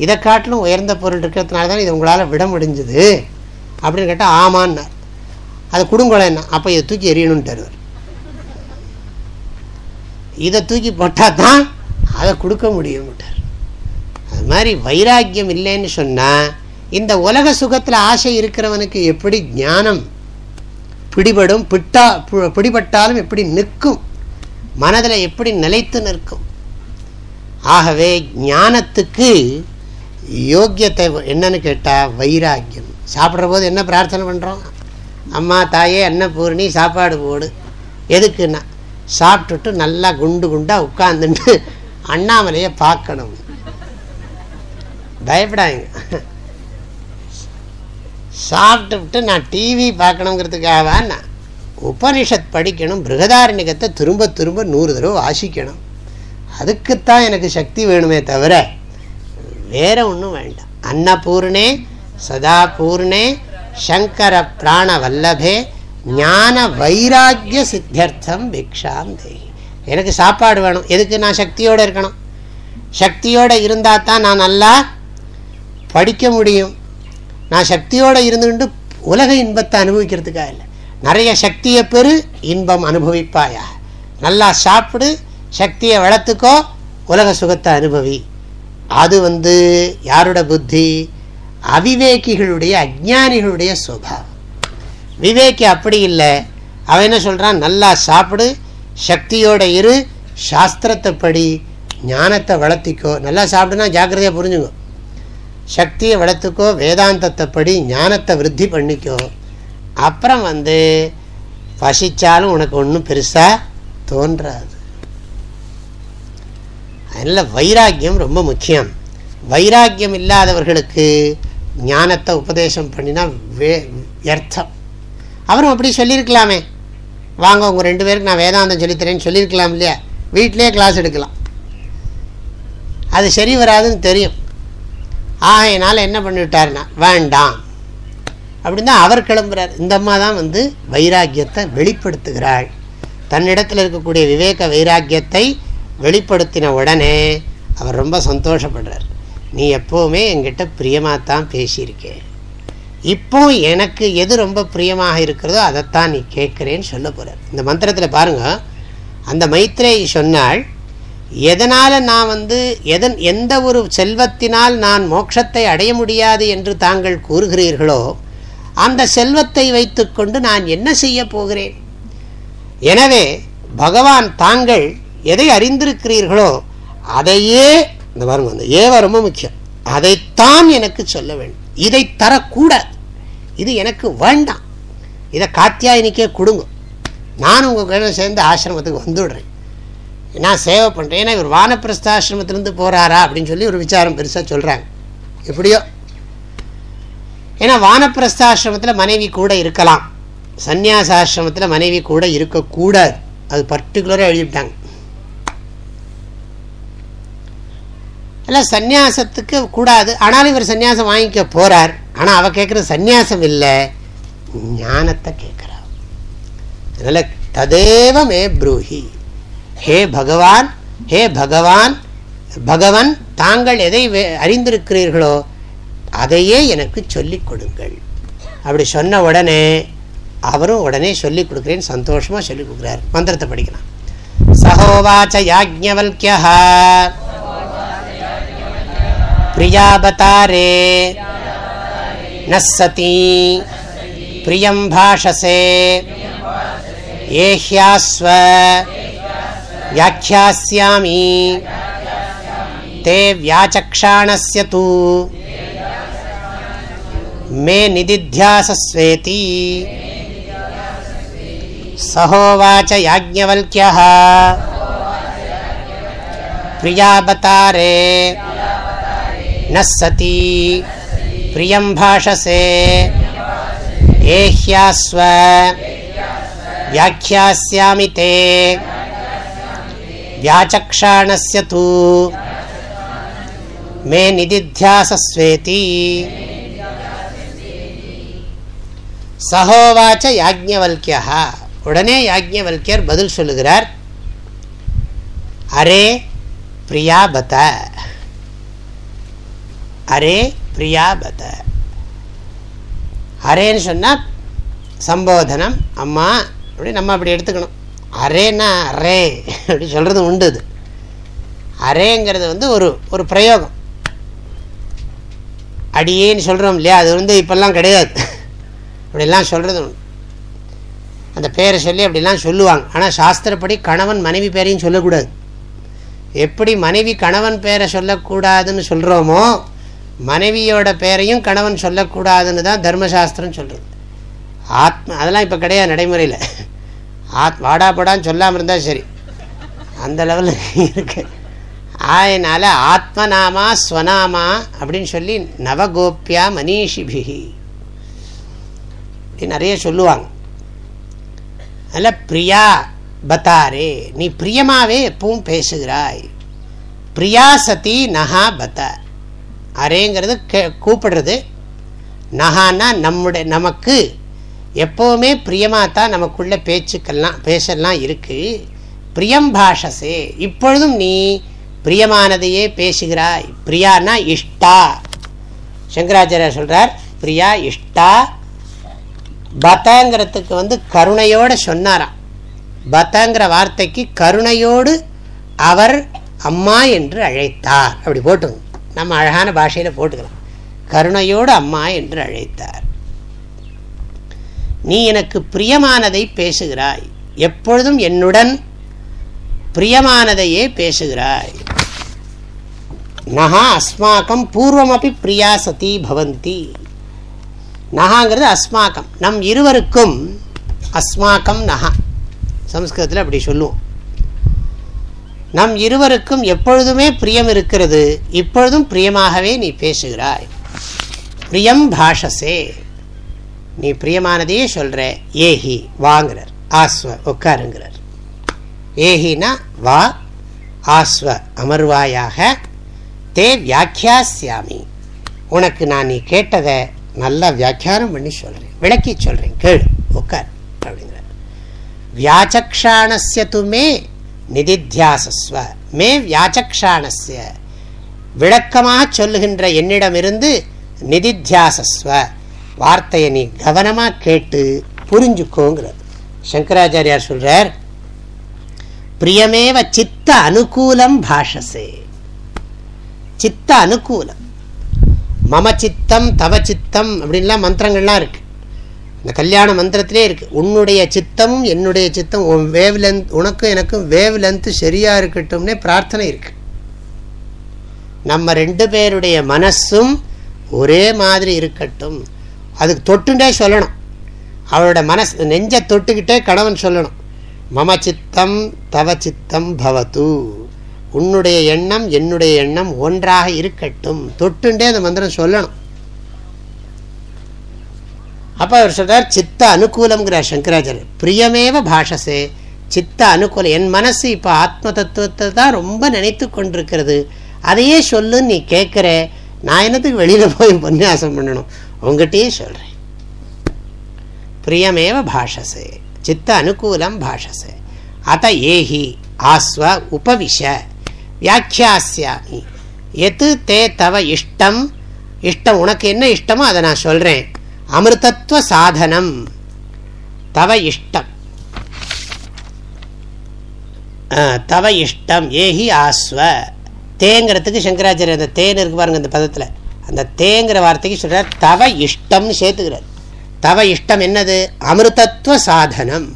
இதை காட்டிலும் உயர்ந்த பொருள் இருக்கிறதுனால தான் இது உங்களால் விட முடிஞ்சுது அப்படின்னு கேட்டால் ஆமான்னார். அது குடுங்குளம் என்ன? அப்போ இதை தூக்கி எறியணும்னு இதை தூக்கி போட்டால் தான் அதை கொடுக்க முடியும் அது மாதிரி வைராக்கியம் இல்லைன்னு சொன்னால் இந்த உலக சுகத்தில் ஆசை இருக்கிறவனுக்கு எப்படி ஞானம் பிடிபடும் பிட்டா பிடிபட்டாலும் எப்படி நிற்கும்? மனதில் எப்படி நிலைத்து நிற்கும்? ஆகவே ஞானத்துக்கு யோக்கியத்தை என்னன்னு கேட்டால் வைராக்கியம். சாப்பிட்ற போது என்ன பிரார்த்தனை பண்ணுறோம் அம்மா தாயே அன்னபூர்ணி சாப்பாடு போடு. எதுக்குன்னா சாப்பிட்டுட்டு நல்லா குண்டு குண்டாக உட்காந்துட்டு அண்ணாமலையை பார்க்கணும். பயப்படாங்க சாப்பிட்டுவிட்டு நான் டிவி பார்க்கணுங்கிறதுக்காக நான் உபனிஷத் படிக்கணும் பிருகதாரண்யகத்தை திரும்ப திரும்ப நூறு தடவை வாசிக்கணும். அதுக்குத்தான் எனக்கு சக்தி வேணுமே தவிர வேற ஒன்றும் வேண்டாம். அன்னபூர்ணே சதா பூர்ணே சங்கர பிராண வல்லபே ஞான வைராக்கிய சித்தியர்த்தம் பிக்ஷாம் தேகி. எனக்கு சாப்பாடு வேணும். எதுக்கு நான் சக்தியோடு இருக்கணும்? சக்தியோடு இருந்தால் தான் நான் நல்லா படிக்க முடியும். நான் சக்தியோடு இருந்துட்டு உலக இன்பத்தை அனுபவிக்கிறதுக்காக இல்லை. நிறைய சக்தியை பெரு இன்பம் அனுபவிப்பாயா? நல்லா சாப்பிடு சக்தியை வளர்த்துக்கோ உலக சுகத்தை அனுபவி. அது வந்து யாரோட புத்தி? அவிவேக்கிகளுடைய அஜானிகளுடைய சுபாவம். விவேக்கி அப்படி இல்லை. அவன் என்ன சொல்கிறான் நல்லா சாப்பிடு சக்தியோட இரு சாஸ்திரத்தை படி ஞானத்தை வளர்த்திக்கோ. நல்லா சாப்பிடுனா ஜாக்கிரதையாக புரிஞ்சுக்கோ. சக்தியை வளர்த்துக்கோ வேதாந்தத்தை படி ஞானத்தை விருத்தி பண்ணிக்கோ. அப்புறம் வந்து பசித்தாலும் உனக்கு ஒன்றும் பெருசாக தோன்றாது. அதனால் வைராக்கியம் ரொம்ப முக்கியம். வைராக்கியம் இல்லாதவர்களுக்கு ஞானத்தை உபதேசம் பண்ணினா வே வியர்த்தம் அவரும் அப்படி சொல்லியிருக்கலாமே. வாங்க உங்கள் ரெண்டு பேருக்கு நான் வேதாந்தம் சொல்லித்தரேன்னு சொல்லியிருக்கலாம் இல்லையா? வீட்டிலே கிளாஸ் எடுக்கலாம். அது சரி வராதுன்னு தெரியும். ஆகையினால என்ன பண்ணிவிட்டாருன்னா வேண்டாம். அப்படின்னு தான் அவர் கிளம்புறார். இந்த அம்மா தான் வந்து வைராக்கியத்தை வெளிப்படுத்துகிறாள். தன்னிடத்தில் இருக்கக்கூடிய விவேக வைராக்கியத்தை வெளிப்படுத்தின உடனே அவர் ரொம்ப சந்தோஷப்படுறார். நீ எப்போவுமே என்கிட்ட பிரியமாக தான் இப்போ எனக்கு எது ரொம்ப பிரியமாக இருக்கிறதோ அதைத்தான் நீ கேட்குறேன்னு சொல்ல போகிறார் இந்த மந்திரத்தில் பாருங்கள் அந்த மைத்ரேயி சொன்னாள் எதனால் நான் வந்து எதன் எந்த ஒரு செல்வத்தினால் நான் மோட்சத்தை அடைய முடியாது என்று தாங்கள் கூறுகிறீர்களோ அந்த செல்வத்தை வைத்துக்கொண்டு நான் என்ன செய்ய போகிறேன்? எனவே பகவான் தாங்கள் எதை அறிந்திருக்கிறீர்களோ அதையே இந்த பாருங்க அந்த ஏவ ரொம்ப முக்கியம். அதைத்தான் எனக்கு சொல்ல வேண்டும். இதை தரக்கூடாது. இது எனக்கு வேண்டாம். இதை காத்தியாயினிக்கே கொடுங்க. நானும் உங்கள் கூட சேர்ந்து ஆசிரமத்துக்கு வந்துவிடுறேன் நான் சேவை பண்ணுறேன் ஏன்னா இவர் வானப்பிரஸ்தாசிரமத்திலேருந்து போகிறாரா அப்படின்னு சொல்லி ஒரு விசாரம் பெருசாக சொல்கிறாங்க எப்படியோ? ஏன்னா வானப்பிரஸ்தாசிரமத்தில் மனைவி கூட இருக்கலாம். சந்நியாசாசிரமத்தில் மனைவி கூட இருக்கக்கூடாது. அது பர்டிகுலராக எழுதிவிட்டாங்க. எல்லாம் சந்நியாசத்துக்கு கூடாது. ஆனாலும் இவர் சந்நியாசம் வாங்கிக்க போகிறார் ஆனால் அவள் கேட்குற சந்நியாசம் இல்லை. ஞானத்தை கேட்குறா அதனால் ததேவ மே ப்ரூஹி. ஹே பகவான் ஹே பகவான் பகவன் தாங்கள் எதை அறிந்திருக்கிறீர்களோ அதையே எனக்கு சொல்லிக் கொடுங்கள். அப்படி சொன்ன உடனே அவரும் உடனே சொல்லிக் கொடுக்குறேன்னு சந்தோஷமாக சொல்லிக் கொடுக்குறாரு. மந்திரத்தை படிக்கலாம். சகோவாச்ச प्रियावतारे न सती। प्रियं भाषसे। ये ह्यास्व। व्याख्यास्यामि ते व्याचक्षाणस्य तु। मे निदिध्यासस्वेति। सहोवाच याज्ञवल्क्यः। प्रियावतारे न सती प्रियं भाषसे एह्यास्व व्याख्यास्यामि ते व्याचक्षाणस्य तु மே நிதித்தியாசஸ்வேதி சகோவாச்ச யாஜ்ஞவல்கியா உடனே யாஜ்ஞவல்கியர் பதில் சொல்லுகிறார் அரே பிரியாபத அரே பிரியாபத அரேன்னு சொன்னால் சம்போதனம் அம்மா அப்படி நம்ம அப்படி எடுத்துக்கணும். அரேனா அரே அப்படி சொல்கிறது உண்டு இது அரேங்கிறது வந்து ஒரு ஒரு பிரயோகம். அடியேன்னு சொல்கிறோம் இல்லையா அது வந்து இப்போல்லாம் கிடையாது. அப்படிலாம் சொல்கிறது உண்டு. அந்த பேரை சொல்லி அப்படிலாம் சொல்லுவாங்க. ஆனால் சாஸ்திரப்படி கணவன் மனைவி பேரையும் சொல்லக்கூடாது. எப்படி மனைவி கணவன் பேரை சொல்லக்கூடாதுன்னு சொல்கிறோமோ மனைவியோட பேரையும் கணவன் சொல்லக்கூடாதுன்னு தான் தர்மசாஸ்திரம் சொல்கிறது ஆத்ம அதெல்லாம் இப்போ கிடையாது நடைமுறையில். ஆத் வாடாப்படான்னு சொல்லாமல் இருந்தால் சரி. அந்த லெவலில் இருக்கு. அதனால் ஆத்மநாமா ஸ்வநாமா அப்படின்னு சொல்லி நவகோப்பியா மனிஷிபிகி இப்படி நிறைய சொல்லுவாங்க. அதில் பிரியா பத்தாரே நீ பிரியமாவே எப்பவும் பேசுகிறாய். பிரியா சதி நகா பத்த அரேங்கிறது கே கூப்பிடுறது. நகான்னா நம்முடைய நமக்கு எப்போவுமே பிரியமாக தான் நமக்குள்ள பேச்சுக்கெல்லாம் பேசலாம் இருக்குது பிரியம் பாஷசே. இப்பொழுதும் நீ பிரியமானதையே பேசுகிறாய். பிரியானா இஷ்டா. சங்கராச்சாரியா சொல்கிறார் பிரியா இஷ்டா. பத்தங்கிறதுக்கு வந்து கருணையோடு சொன்னாராம். பதங்கிற வார்த்தைக்கு கருணையோடு அவர் அம்மா என்று அழைத்தார். அப்படி போட்டுங்க. நம்ம அழகான பாஷையில் போட்டுக்கலாம். கருணையோடு அம்மா என்று அழைத்தார். நீ எனக்கு பிரியமானதை பேசுகிறாய். எப்பொழுதும் என்னுடன் பிரியமானதையே பேசுகிறாய். நகா அஸ்மாக்கம் பூர்வமப்பி பிரியா சதி பவந்தி. நகாங்கிறது அஸ்மாக்கம். நம் இருவருக்கும் அஸ்மாக்கம் நகா. சம்ஸ்கிருதத்தில் அப்படி சொல்லுவோம். நம் இருவருக்கும் எப்பொழுதுமே பிரியம் இருக்கிறது இப்பொழுதும் பிரியமாகவே நீ பேசுகிறாய். பிரியம் பாஷசே. நீ பிரியமானதையே சொல்கிற ஏஹி வாங்கிறார். ஆஸ்வ உட்காருங்கிறார். ஏஹினா வா. ஆஸ்வ அமர்வாயாக. தே வியாக்கியாசியாமி உனக்கு நான் நீ கேட்டதை நல்லா வியாக்கியானம் பண்ணி சொல்கிறேன் விளக்கி சொல்கிறேன் கேளு. உட்கார். அப்படிங்கிறார். வியாச்சக்ஷாணஸ்ய துமே நிதித்தியாசஸ்வ. மே வியாச்சக்ஷாணஸ்ய. விளக்கமாக சொல்லுகின்ற என்னிடமிருந்து நிதித்தியாசஸ்வ. வார்த்தையை நீ கவனமாக கேட்டு புரிஞ்சுக்கோங்கிறது. சங்கராச்சாரியார் சொல்கிறார் பிரியமேவ சித்த அனுகூலம் பாஷசே. சித்த அனுகூலம். மம சித்தம் தவ சித்தம் அப்படின்லாம் மந்திரங்கள்லாம் இருக்குது இந்த கல்யாண மந்திரத்திலே இருக்குது உன்னுடைய சித்தமும் என்னுடைய சித்தம் உன் வேவ் லென்த் உனக்கும் எனக்கும் வேவ் லென்த்து சரியாக இருக்கட்டும்னே பிரார்த்தனை இருக்கு. நம்ம ரெண்டு பேருடைய மனசும் ஒரே மாதிரி இருக்கட்டும். அதுக்கு தொட்டுண்டே சொல்லணும். அவளோட மனசு நெஞ்சை தொட்டுக்கிட்டே கணவன் சொல்லணும். மம சித்தம் தவ சித்தம் பவத்து. உன்னுடைய எண்ணம் என்னுடைய எண்ணம் ஒன்றாக இருக்கட்டும். தொட்டுண்டே அந்த மந்திரம் சொல்லணும். அப்போ அவர் சொல்கிறார் சித்த அனுகூலம்ங்கிறார் சங்கராச்சாரியர் பிரியமேவ பாஷசே சித்த அனுகூலம் என் மனசு இப்போ ஆத்ம தத்துவத்தை தான் ரொம்ப நினைத்து கொண்டிருக்கிறது. அதையே சொல்லுன்னு நீ கேட்குற நான் என்னத்துக்கு வெளியில் போய் உபன்யாசம் பண்ணணும்? உங்ககிட்டயே சொல்கிறேன் பிரியமேவ பாஷசே சித்த அனுகூலம் பாஷசே அத ஏஹி ஆஸ்வ உபவிஷ வியாக்கியாசியாமி எது தே தவ இஷ்டம் இஷ்டம் உனக்கு என்ன இஷ்டமோ அதை நான் சொல்கிறேன் அமிர்தத்துவ சாதனம் தவ இஷ்டம். தவ இஷ்டம் ஏஹி ஆஸ்வ. தேங்கிறதுக்கு சங்கராச்சாரிய அந்த தேன் இருக்கு பாருங்க அந்த பதத்தில். அந்த தேங்கிற வார்த்தைக்கு சொல்கிறார் தவ இஷ்டம்னு சேர்த்துக்கிறார். தவ இஷ்டம் என்னது? அமிர்தத்துவ சாதனம்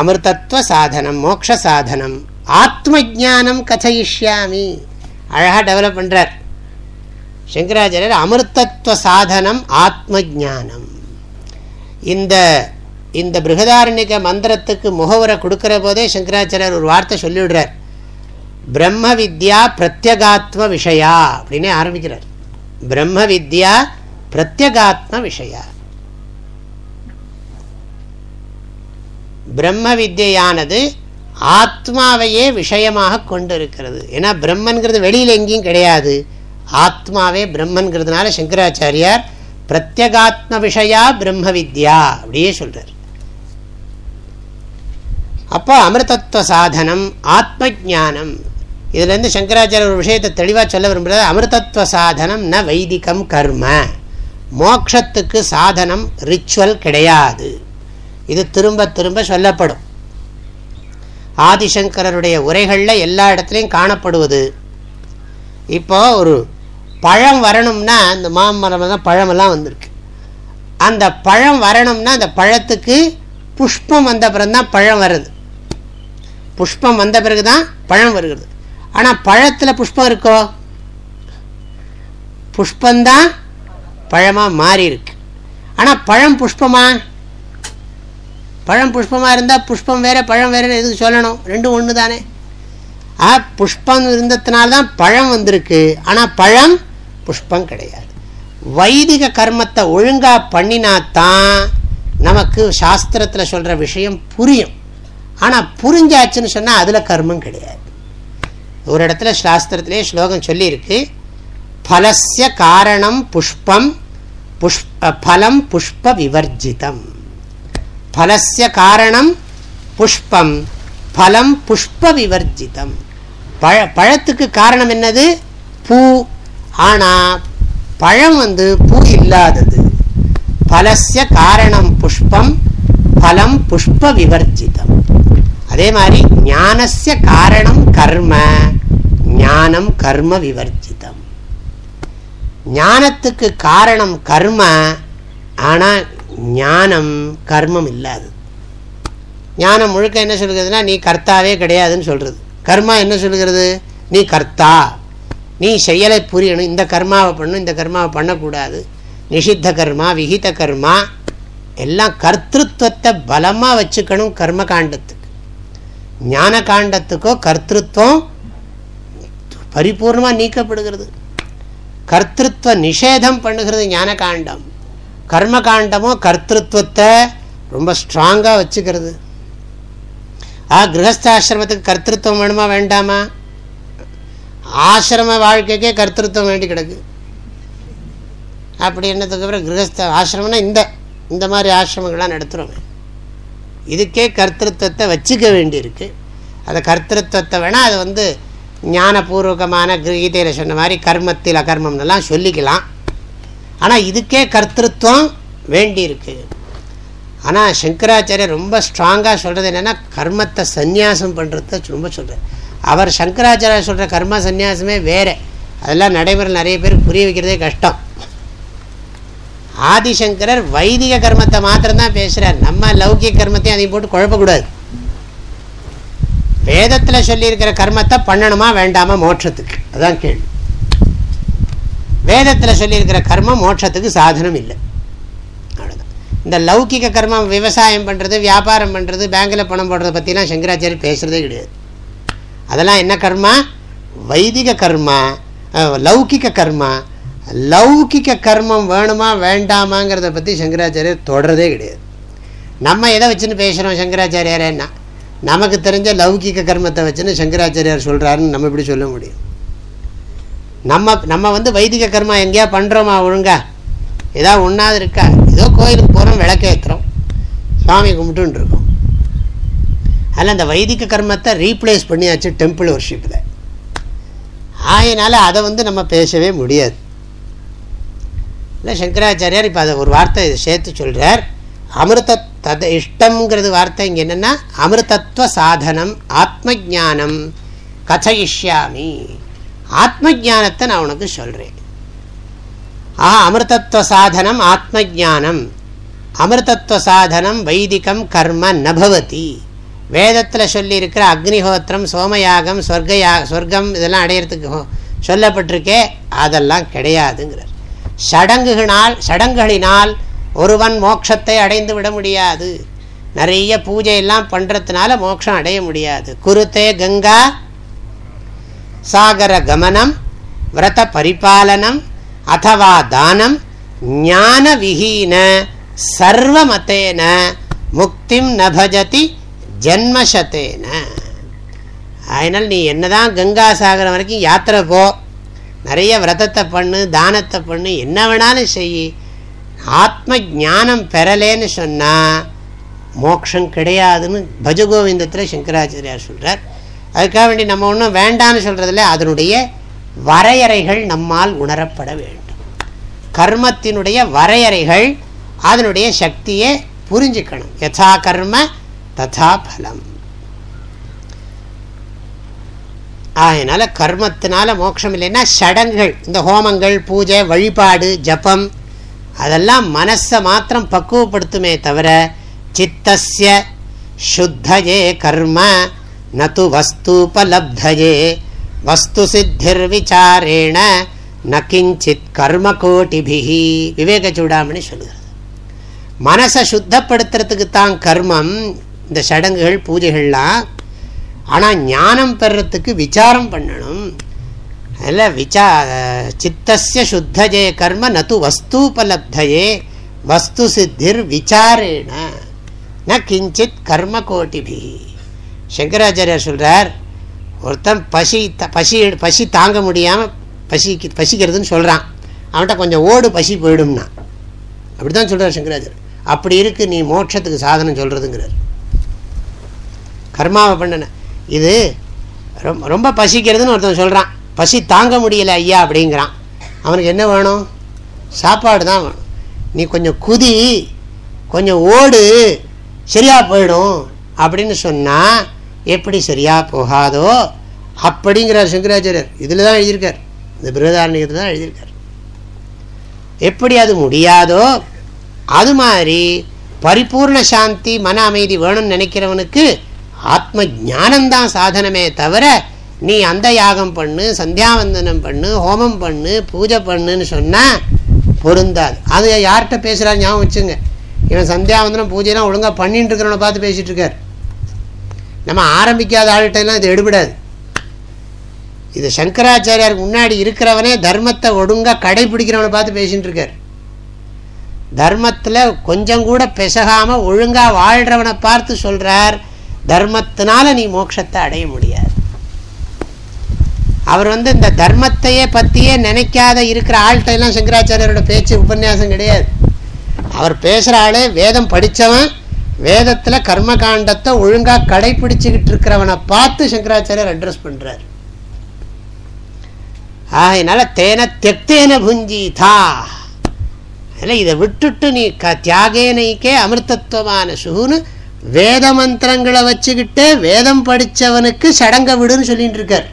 அமிர்தத்துவ சாதனம் மோக்ஷ சாதனம் ஆத்ம ஜானம் கதையிஷ்யாமி அழகாக டெவலப் பண்ணுறார் சங்கராச்சாரியர் அமிர்தத்துவ சாதனம் ஆத்ம ஜானம் இந்த இந்த பிருகதாரண்யக மந்திரத்துக்கு முகவரை கொடுக்கிற போதே சங்கராச்சாரியர் ஒரு வார்த்தை சொல்லிவிடுறார். பிரம்ம வித்யா பிரத்யகாத்ம விஷயா அப்படின்னு ஆரம்பிக்கிறார். பிரம்ம வித்யா பிரத்யகாத்ம விஷயா. பிரம்ம வித்யானது ஆத்மாவையே விஷயமாக கொண்டு இருக்கிறது ஏன்னா பிரம்மன்கிறது வெளியில் எங்கேயும் கிடையாது. ஆத்மாவே பிரம்மன்கிறதுனால சங்கராச்சாரியார் பிரத்யகாத்ம விஷயா பிரம்ம வித்யா அப்படியே சொல்றார். அப்போ அமிர்தத்துவ சாதனம் ஆத்ம ஜானம் இதுலேருந்து சங்கராச்சாரிய ஒரு விஷயத்தை தெளிவாக சொல்ல விரும்புகிறது அமிர்தத்துவ சாதனம் ந வைதிகம் கர்ம. மோக்ஷத்துக்கு சாதனம் ரிச்சுவல் கிடையாது. இது திரும்ப திரும்ப சொல்லப்படும். ஆதிசங்கரருடைய உரைகளில் எல்லா இடத்துலையும் காணப்படுவது. இப்போ ஒரு பழம் வரணும்னா இந்த மாமரம் தான் பழமெல்லாம் வந்திருக்கு. அந்த பழம் வரணும்னா அந்த பழத்துக்கு புஷ்பம் வந்த பிறகுதான் பழம் வருது. புஷ்பம் வந்த பிறகு தான் பழம் வருகிறது. ஆனால் பழத்தில் புஷ்பம் இருக்கோ? புஷ்பந்தான் பழமாக மாறி இருக்கு. ஆனால் பழம் புஷ்பமா? பழம் புஷ்பமாக இருந்தால் புஷ்பம் வேறு பழம் வேறுன்னு எதுக்கு சொல்லணும்? ரெண்டும் ஒன்று தானே ஆ புஷ்பம் இருந்ததுனால தான் பழம் வந்திருக்கு. ஆனால் பழம் புஷ்பம் கிடையாது. வைதிக கர்மத்தை ஒழுங்காக பண்ணினாத்தான் நமக்கு சாஸ்திரத்தில் சொல்கிற விஷயம் புரியும். ஆனால் புரிஞ்சாச்சுன்னு சொன்னால் அதில் கர்மம் கிடையாது. ஒரு இடத்துல சாஸ்திரத்திலே ஸ்லோகம் சொல்லியிருக்கு. பலசிய காரணம் புஷ்பம் புஷ் பலம் புஷ்ப விவர்ஜிதம். பலசிய காரணம் புஷ்பம் பலம் புஷ்ப விவர்ஜிதம். பழ பழத்துக்கு காரணம் என்னது? பூ ஆனால் பழம் வந்து பூ இல்லாதது. பலசிய காரணம் புஷ்பம் பலம் புஷ்ப விவர்ஜிதம். அதே மாதிரி ஞானசிய காரணம் கர்ம ஞானம் கர்ம விவர்ஜிதம். ஞானத்துக்கு காரணம் கர்ம ஆனால் ஞானம் கர்மம் இல்லாது ஞானம் முழுக்க என்ன சொல்கிறதுனா நீ கர்த்தாவே கிடையாதுன்னு சொல்கிறது கர்மா என்ன சொல்கிறது நீ கர்த்தா. நீ செயலை புரியணும். இந்த கர்மாவை பண்ணணும் இந்த கர்மாவை பண்ணக்கூடாது. நிஷித்த கர்மா விகித கர்மா எல்லாம் கர்த்தத்துவத்தை பலமாக வச்சுக்கணும் கர்ம காண்டத்துக்கு ஞான காண்டத்துக்கோ கர்த்தத்துவம் பரிபூர்ணமாக நீக்கப்படுகிறது. கர்த்தத்துவ நிஷேதம் பண்ணுகிறது ஞான காண்டம் கர்ம காண்டமோ கர்த்தத்துவத்தை ரொம்ப ஸ்ட்ராங்காக வச்சுக்கிறது. ஆ கிரகஸ்தாசிரமத்துக்கு கர்த்தத்துவம் வேணுமா வேண்டாமா? ஆசிரம வாழ்க்கைக்கே கர்த்தத்துவம் வேண்டி கிடக்கு. அப்படி என்னதுக்கு அப்புறம் கிரகஸ்த ஆசிரமம்னா இந்த இந்த மாதிரி ஆசிரமங்கள்லாம் நடத்துகிறோமே இதுக்கே கர்த்தத்துவத்தை வச்சுக்க வேண்டியிருக்கு. அந்த கர்த்தத்துவத்தை வேணால் அது வந்து ஞானபூர்வகமான கீதையில் சொன்ன மாதிரி கர்மத்தில் அகர்மம்னெல்லாம் சொல்லிக்கலாம். ஆனால் இதுக்கே கர்த்தத்துவம் வேண்டியிருக்கு. ஆனால் சங்கராச்சாரியர் ரொம்ப ஸ்ட்ராங்காக சொல்கிறது என்னென்னா கர்மத்தை சந்நியாசம் பண்ணுறத ரொம்ப சொல்கிறார் அவர் சங்கராச்சாரியர் சொல்கிற கர்ம சந்நியாசமே வேறு. அதெல்லாம் நடைமுறை நிறைய பேர் புரிய வைக்கிறதே கஷ்டம். ஆதிசங்கரர் வைதிக கர்மத்தை மாத்திரம்தான் பேசுகிறார் நம்ம லௌகிக கர்மத்தையும் அதையும் போட்டு குழப்பக்கூடாது. வேதத்தில் சொல்லியிருக்கிற கர்மத்தை பண்ணணுமா வேண்டாமா மோட்சத்துக்கு? அதான் கேள்வி. வேதத்தில் சொல்லியிருக்கிற கர்மம் மோட்சத்துக்கு சாதனம் இல்லை. அவ்வளோதான் இந்த லௌகிக கர்மம் விவசாயம் பண்ணுறது வியாபாரம் பண்ணுறது பேங்கில் பணம் போடுறத பற்றிலாம் சங்கராச்சாரியர் பேசுகிறதே கிடையாது. அதெல்லாம் என்ன கர்மா? வைதிக கர்மா லௌகிக கர்மா. லௌகிக கர்மம் வேணுமா வேண்டாமாங்கிறத பற்றி சங்கராச்சாரியர் தொடரதே கிடையாது. நம்ம எதை வச்சுன்னு பேசுகிறோம் சங்கராச்சாரியாரேன்னா? நமக்கு தெரிஞ்ச லௌகிக கர்மத்தை வச்சுன்னு சங்கராச்சாரியார் சொல்கிறாருன்னு நம்ம இப்படி சொல்ல முடியும்? நம்ம நம்ம வந்து வைதிக கர்மா எங்கேயா பண்ணுறோமா ஒழுங்கா? ஏதாவது ஒன்றாவது இருக்கா? ஏதோ கோயிலுக்கு போகிறோம் விளக்கேற்றுறோம் சுவாமி கும்பிட்டுன்னு இருக்கோம். அதில் அந்த வைதிக கர்மத்தை ரீப்ளேஸ் பண்ணியாச்சு டெம்பிள் ஒர்ஷிப்பில் ஆயினால் அதை வந்து நம்ம பேசவே முடியாது. இல்லை சங்கராச்சாரியார் இப்போ அதை ஒரு வார்த்தை சேர்த்து சொல்கிறார் அமிர்த தத இஷ்டம்ங்கிறது வார்த்தை இங்கே என்னென்னா அமிர்தத்துவ சாதனம் ஆத்ம ஜானம் கதையிஷ்யாமி ஆத்ம ஜானத்தை நான் உனக்கு சொல்கிறேன் ஆ அமிர்தத்துவ சாதனம் ஆத்ம ஜானம் அமிர்தத்துவ சாதனம் வைதிகம் கர்ம நபவதி. வேதத்தில் சொல்லியிருக்கிற அக்னிஹோத்திரம் சோமயாகம் சொர்க்கயா சொர்க்கம் இதெல்லாம் அடையிறதுக்கு சொல்லப்பட்டிருக்கே அதெல்லாம் கிடையாதுங்கிறார். சடங்குகளால் சடங்குகளினால் ஒருவன் மோட்சத்தை அடைந்து விட முடியாது. நிறைய பூஜையெல்லாம் பண்ணுறதுனால மோட்சம் அடைய முடியாது. குருத்தே கங்கா சாகர கமனம் விரத பரிபாலனம் அதவா தானம் ஞான விஹீன சர்வமத்தேன முக்திம் நபஜதி ஜென்மசத்தேன. அதனால் நீ என்னதான் கங்கா சாகரம் வரைக்கும் யாத்திரை போ. நிறைய விரதத்தை பண்ணு தானத்தை பண்ணு என்ன வேணாலும் செய். ஆத்ம ஞானம் பெறலேன்னு சொன்னால் மோக்ஷம் கிடையாதுன்னு பஜகோவிந்தத்தில் சங்கராச்சாரியார் சொல்கிறார் அதுக்காக வேண்டி நம்ம ஒன்றும் வேண்டான்னு சொல்கிறதில்ல அதனுடைய வரையறைகள் நம்மால் உணரப்பட வேண்டும். கர்மத்தினுடைய வரையறைகள் அதனுடைய சக்தியை புரிஞ்சுக்கணும். யதா கர்ம ததா பலம். அதனால கர்மத்தினால மோட்சம் இல்லைன்னா சடங்குகள் இந்த ஹோமங்கள் பூஜை வழிபாடு ஜபம் அதெல்லாம் மனசை மாத்திரம் பக்குவப்படுத்துமே தவிர சித்தசிய சுத்தயே கர்ம நது வஸ்தூபலப்தயே வஸ்து சித்திர் விசாரேண ந கர்ம கோட்டிபிகி விவேக சூடாமணி சொல்கிறது மனசை சுத்தப்படுத்துறதுக்கு தான் கர்மம் இந்த சடங்குகள் பூஜைகள்லாம் ஆனால் ஞானம் பெறத்துக்கு விசாரம் பண்ணணும். அதில் விசா சித்தசிய சுத்தஜே கர்ம நது வஸ்தூபலப்தையே வஸ்து சித்திர் விசாரேன ந கிஞ்சித் கர்ம கோட்டிபி சங்கராச்சாரியார் சொல்கிறார் ஒருத்தன் பசி த பசி பசி தாங்க முடியாமல் பசிக்கு பசிக்கிறதுன்னு சொல்கிறான் அவன்கிட்ட கொஞ்சம் ஓடு பசி போயிடும்னா. அப்படி தான் சொல்கிறார் சங்கராச்சாரியர். அப்படி இருக்கு நீ மோட்சத்துக்கு சாதனம் சொல்கிறதுங்கிறார் கர்மாவை பண்ணினேன் இது ரொம்ப ரொம்ப பசிக்கிறதுன்னு ஒருத்தன் சொல்கிறான் பசி தாங்க முடியல ஐயா அப்படிங்கிறான். அவனுக்கு என்ன வேணும்? சாப்பாடு தான் வேணும். நீ கொஞ்சம் குதி கொஞ்சம் ஓடு சரியாக போயிடும் அப்படின்னு சொன்னால் எப்படி சரியாக போகாதோ அப்படிங்கிறார் சங்கராச்சாரியர். இதில் தான் எழுதியிருக்கார். இந்த பிரதாரணியத்தில் தான் எழுதியிருக்கார். எப்படி அது முடியாதோ அது மாதிரி பரிபூர்ண சாந்தி மன அமைதி வேணும்னு நினைக்கிறவனுக்கு ஆத்ம ஞானந்தான் சாதனமே தவிர நீ அந்த யாகம் பண்ணு சந்தியாவந்தனம் பண்ணு ஹோமம் பண்ணு பூஜை பண்ணுன்னு சொன்னால் பொருந்தாது. அது யார்கிட்ட பேசுகிறார் ஞாபகம் வச்சுங்க. இவன் சந்தியாவந்தனம் பூஜைலாம் ஒழுங்காக பண்ணிட்டு இருக்கிறவனை பார்த்து பேசிகிட்டு இருக்கார் நம்ம ஆரம்பிக்காத ஆள்கிட்டலாம் இது எடுபடாது. இது சங்கராச்சாரியாருக்கு முன்னாடி இருக்கிறவனே தர்மத்தை ஒழுங்காக கடைபிடிக்கிறவனை பார்த்து பேசிட்டு இருக்கார் தர்மத்தில் கொஞ்சம் கூட பெசகாமல் ஒழுங்காக வாழ்கிறவனை பார்த்து சொல்கிறார் தர்மத்தினால நீ மோட்சத்தை அடைய முடியாது. அவர் வந்து இந்த தர்மத்தையே பற்றியே நினைக்காத இருக்கிற ஆள்கிட்ட எல்லாம் சங்கராச்சாரியரோட பேச்சு உபன்யாசம் கிடையாது. அவர் பேசுகிற ஆளே வேதம் படித்தவன் வேதத்தில் கர்மகாண்டத்தை ஒழுங்காக கடைபிடிச்சுக்கிட்டு இருக்கிறவனை பார்த்து சங்கராச்சாரியர் அட்ரஸ் பண்ணுறார் ஆகையினால தேன தெக்தேன புஞ்சிதா. அதில் இதை விட்டுட்டு நீ க தியாகேனைக்கே அமிர்தத்துவமான சுகுன்னு வேத மந்திரங்களை வச்சுக்கிட்டே வேதம் படித்தவனுக்கு சடங்க விடுன்னு சொல்லிட்டு இருக்கார்.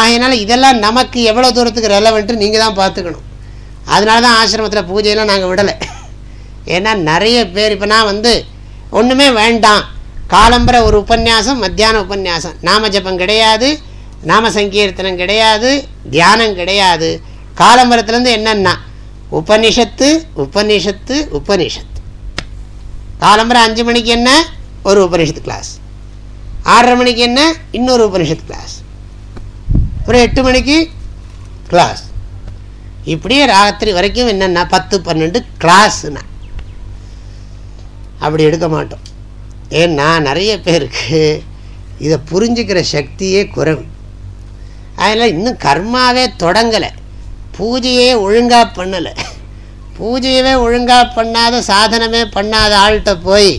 அதனால் இதெல்லாம் நமக்கு எவ்வளோ தூரத்துக்கு ரெலவெண்ட்டு நீங்கள் தான் பார்த்துக்கணும். அதனால தான் ஆசிரமத்தில் பூஜையெல்லாம் நாங்கள் விடலை. ஏன்னா நிறைய பேர் இப்போ நான் வந்து ஒன்றுமே வேண்டாம். காலம்பர ஒரு உபன்யாசம் மத்தியான உபன்யாசம். நாம ஜபம் கிடையாது நாம சங்கீர்த்தனம் கிடையாது தியானம் கிடையாது. காலம்பரத்துலேருந்து என்னென்னா உபனிஷத்து உபனிஷத்து உபனிஷத்து. காலம்பரம் அஞ்சு மணிக்கு என்ன? ஒரு உபனிஷத்து கிளாஸ் ஆறரை மணிக்கு என்ன? இன்னொரு உபனிஷத்து கிளாஸ் ஒரு எட்டு மணிக்கு கிளாஸ் இப்படியே ராத்திரி வரைக்கும் என்னென்னா பத்து பன்னெண்டு கிளாஸ்னா அப்படி எடுக்க மாட்டோம். ஏன்னா நிறைய பேருக்கு இதை புரிஞ்சுக்கிற சக்தியே குறைவு. அதனால் இன்னும் கர்மாவே தொடங்கலை. பூஜையே ஒழுங்காக பண்ணலை. பூஜையவே ஒழுங்காக பண்ணாத சாதனமே பண்ணாத ஆள்கிட்ட போய்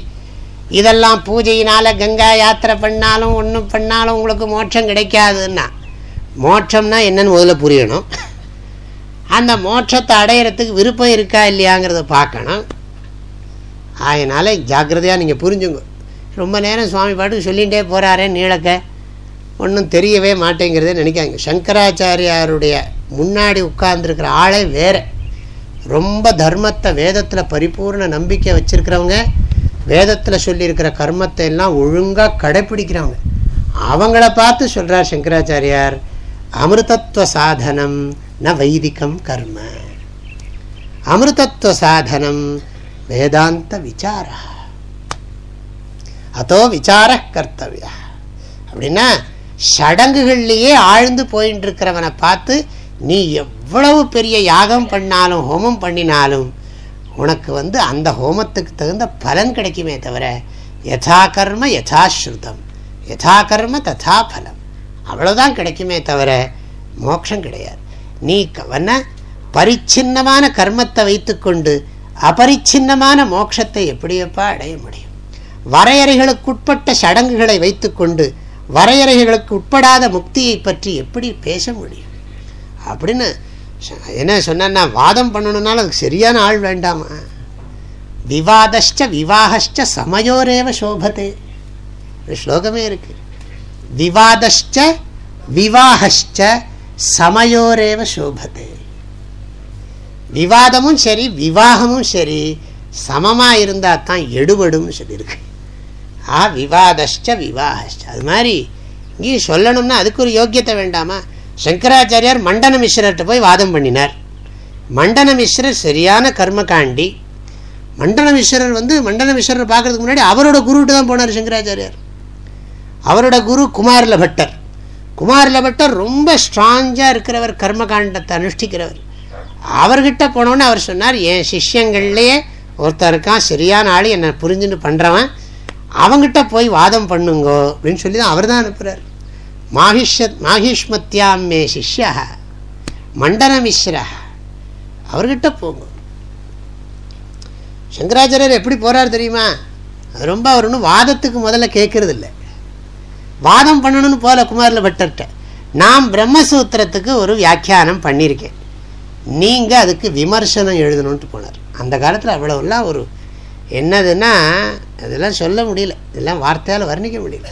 இதெல்லாம் பூஜையினால் கங்கா யாத்திரை பண்ணாலும் ஒன்றும் பண்ணாலும் உங்களுக்கு மோட்சம் கிடைக்காதுன்னா மோட்சம்னா என்னன்னு முதல்ல புரியணும். அந்த மோட்சத்தை அடையிறதுக்கு விருப்பம் இருக்கா இல்லையாங்கிறத பார்க்கணும். அதனால் ஜாக்கிரதையாக நீங்கள் புரிஞ்சுங்க. ரொம்ப நேரம் சுவாமி பாட்டுக்கு சொல்லிகிட்டே போகிறாரே நீளக்க ஒன்றும் தெரியவே மாட்டேங்கிறதே நினைக்காங்க சங்கராச்சாரியாருடைய முன்னாடி உட்கார்ந்துருக்கிற ஆளே வேறு. ரொம்ப தர்மத்தை வேதத்தில் பரிபூர்ண நம்பிக்கை வச்சுருக்கிறவங்க வேதத்தில் சொல்லியிருக்கிற கர்மத்தை எல்லாம் ஒழுங்காக கடைப்பிடிக்கிறவங்க அவங்கள பார்த்து சொல்கிறார் சங்கராச்சாரியார் அமிர்தத்துவ சாதனம் ந வைதிகம் கர்ம. அமிர்தத்துவ சாதனம் வேதாந்த விசார. அதோ விசார கர்த்தவியா. அப்படின்னா சடங்குகள்லேயே ஆழ்ந்து போயின்னு இருக்கிறவனை பார்த்து நீ எவ்வளவு பெரிய யாகம் பண்ணாலும் ஹோமம் பண்ணினாலும் உனக்கு வந்து அந்த ஹோமத்துக்கு தகுந்த பலன் கிடைக்குமே தவிர யதா கர்ம யதாஸ்ருதம் யதா கர்ம ததா பலம். அவ்வளோதான் கிடைக்குமே தவிர மோட்சம் கிடையாது. நீ வண்ண பரிச்சின்னமான கர்மத்தை வைத்துக்கொண்டு அபரிச்சின்னமான மோட்சத்தை எப்படியப்பா அடைய முடியும்? வரையறைகளுக்குட்பட்ட சடங்குகளை வைத்துக்கொண்டு வரையறைகளுக்கு உட்படாத முக்தியை பற்றி எப்படி பேச முடியும்? அப்படின்னு என்ன சொன்னா வாதம் பண்ணணும்னாலும் அதுக்கு சரியான ஆள் வேண்டாமா? விவாதஷ்ட விவாகஷ்ட சமயோரேவ சோபத்தே ஸ்லோகமே இருக்கு. விவாதஷ்ட விவாகஷ்ட சமயோரேவ சோபதே. விவாதமும் சரி விவாகமும் சரி சமமாக இருந்தால் தான் எடுபடும் சொல்லியிருக்கு. ஆ விவாதஷ்ட விவாகஷ்ட அது மாதிரி இங்கேயும் சொல்லணும்னா அதுக்கு ஒரு யோக்கியத்தை வேண்டாமா? சங்கராச்சாரியார் மண்டன மிஸ்ரர்கிட்ட போய் வாதம் பண்ணினார். மண்டன மிஸ்ரர் சரியான கர்மகாண்டி. மண்டன மிஸ்ரர் வந்து மண்டன மிஸ்ரர் பார்க்கறதுக்கு முன்னாடி அவரோட குருட்டு தான் போனார் சங்கராச்சாரியார். அவரோட குரு குமாரில பட்டர் குமாரில பட்டர் ரொம்ப ஸ்ட்ராங்காக இருக்கிறவர் கர்மகாண்டத்தை அனுஷ்டிக்கிறவர். அவர்கிட்ட போனோன்னு அவர் சொன்னார் என் சிஷ்யங்கள்லேயே ஒருத்தர் இருக்கான் சரியான ஆள் என்னை புரிஞ்சுன்னு பண்ணுறவன் அவங்ககிட்ட போய் வாதம் பண்ணுங்கோ அப்படின்னு சொல்லி தான் அவர் தான் அனுப்புகிறார் மாஹிஷ மாஹிஷ்மத்யாம் மே சிஷ்யா மண்டனமிஸ்ரா அவர்கிட்ட போங்க. சங்கராச்சாரியர் எப்படி போகிறார் தெரியுமா? அது ரொம்ப அவர் ஒன்றும் வாதத்துக்கு முதல்ல கேட்கறது இல்லை வாதம் பண்ணணும்னு போல குமாரில் பட்டர்கிட்ட நான் பிரம்மசூத்திரத்துக்கு ஒரு வியாக்கியானம் பண்ணியிருக்கேன். நீங்கள் அதுக்கு விமர்சனம் எழுதணுன்ட்டு போனார். அந்த காலத்தில் அவ்வளோலாம் ஒரு என்னதுன்னா அதெல்லாம் சொல்ல முடியல. இதெல்லாம் வார்த்தையால் வர்ணிக்க முடியல.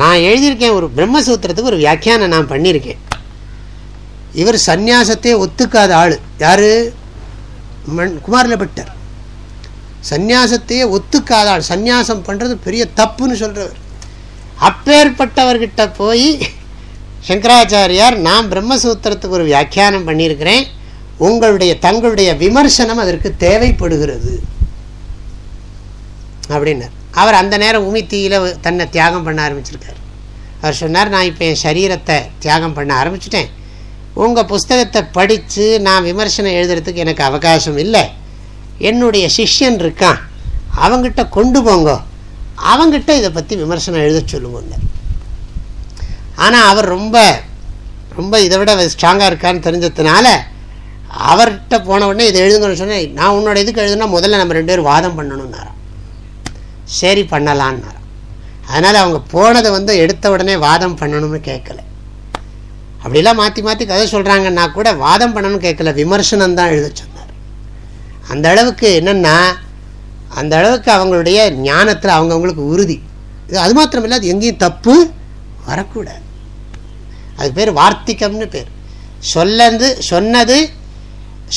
நான் எழுதியிருக்கேன் ஒரு பிரம்மசூத்திரத்துக்கு ஒரு வியாக்கியானம் நான் பண்ணியிருக்கேன். இவர் சந்நியாசத்தையே ஒத்துக்காத ஆள். யார்? மண் குமாரில் பட்டர். சந்நியாசத்தையே ஒத்துக்காத ஆள். சந்நியாசம் பண்ணுறது பெரிய தப்புன்னு சொல்கிறவர் அப்பேற்பட்டவர்கிட்ட போய் சங்கராச்சாரியார் நான் பிரம்மசூத்திரத்துக்கு ஒரு வியாக்கியானம் பண்ணியிருக்கிறேன். உங்களுடைய தங்களுடைய விமர்சனம் அதற்கு தேவைப்படுகிறது. அப்படின்னார். அவர் அந்த நேரம் உமித்தியில் தன்னை தியாகம் பண்ண ஆரம்பிச்சிருக்கார். அவர் சொன்னார் நான் இப்போ என் சரீரத்தை தியாகம் பண்ண ஆரம்பிச்சிட்டேன். உங்கள் புஸ்தகத்தை படித்து நான் விமர்சனம் எழுதுறதுக்கு எனக்கு அவகாசம் இல்லை. என்னுடைய சிஷ்யன் இருக்கான். அவங்கிட்ட கொண்டு போங்க. அவங்கிட்ட இதை பற்றி விமர்சனம் எழுத சொல்லுவோங்க. ஆனால் அவர் ரொம்ப ரொம்ப இதை விட ஸ்ட்ராங்காக இருக்கான்னு தெரிஞ்சதுனால அவர்கிட்ட போன உடனே இதை எழுதுங்கன்னு சொன்னேன். நான் உன்னோட இதுக்கு எழுதுனா முதல்ல நம்ம ரெண்டு பேரும் வாதம் பண்ணணுன்னாராம் சரி பண்ணலான்னாராம். அதனால் அவங்க போனதை வந்து எடுத்த உடனே வாதம் பண்ணணும்னு கேட்கல. அப்படிலாம் மாற்றி மாற்றி கதை சொல்கிறாங்கன்னா கூட வாதம் பண்ணணும்னு கேட்கல. விமர்சனம் தான் எழுத சொன்னார். அந்த அளவுக்கு என்னென்னா அந்த அளவுக்கு அவங்களுடைய ஞானத்தில் அவங்கவுங்களுக்கு உறுதி. இது அது மாத்திரமில்லை அது எங்கேயும் தப்பு வரக்கூடாது. அது பேர் வார்த்திகம்னு பேர். சொல்லது சொன்னது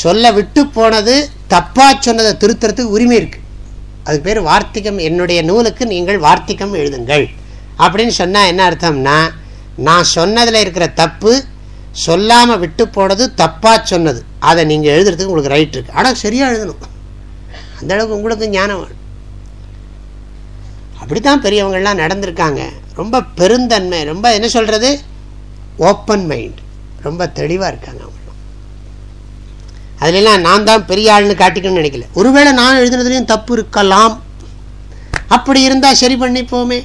சொல்ல விட்டு போனது தப்பாக சொன்னதை திருத்துறதுக்கு உரிமை இருக்குது அதுக்கு பேர் வார்த்திகம். என்னுடைய நூலுக்கு நீங்கள் வார்த்திகம் எழுதுங்கள். அப்படின்னு சொன்னால் என்ன அர்த்தம்னா நான் சொன்னதில் இருக்கிற தப்பு சொல்லாமல் விட்டு போனது தப்பாக சொன்னது. அதை நீங்கள் எழுதுறதுக்கு உங்களுக்கு ரைட் இருக்குது ஆனால் சரியாக எழுதணும். அந்த அளவுக்கு உங்களுக்கு ஞானம் வேணும். அப்படித்தான் பெரியவங்கள்லாம் நடந்திருக்காங்க. ரொம்ப பெருந்தன்மை ரொம்ப என்ன சொல்கிறது ஓப்பன் மைண்ட் ரொம்ப தெளிவாக இருக்காங்க அவங்க. அதுலலாம் நான் தான் பெரிய ஆள்னு காட்டிக்கணும்னு நினைக்கல. ஒருவேளை நான் எழுதுனதுலேயும் தப்பு இருக்கலாம். அப்படி இருந்தால் சரி பண்ணிப்போமே.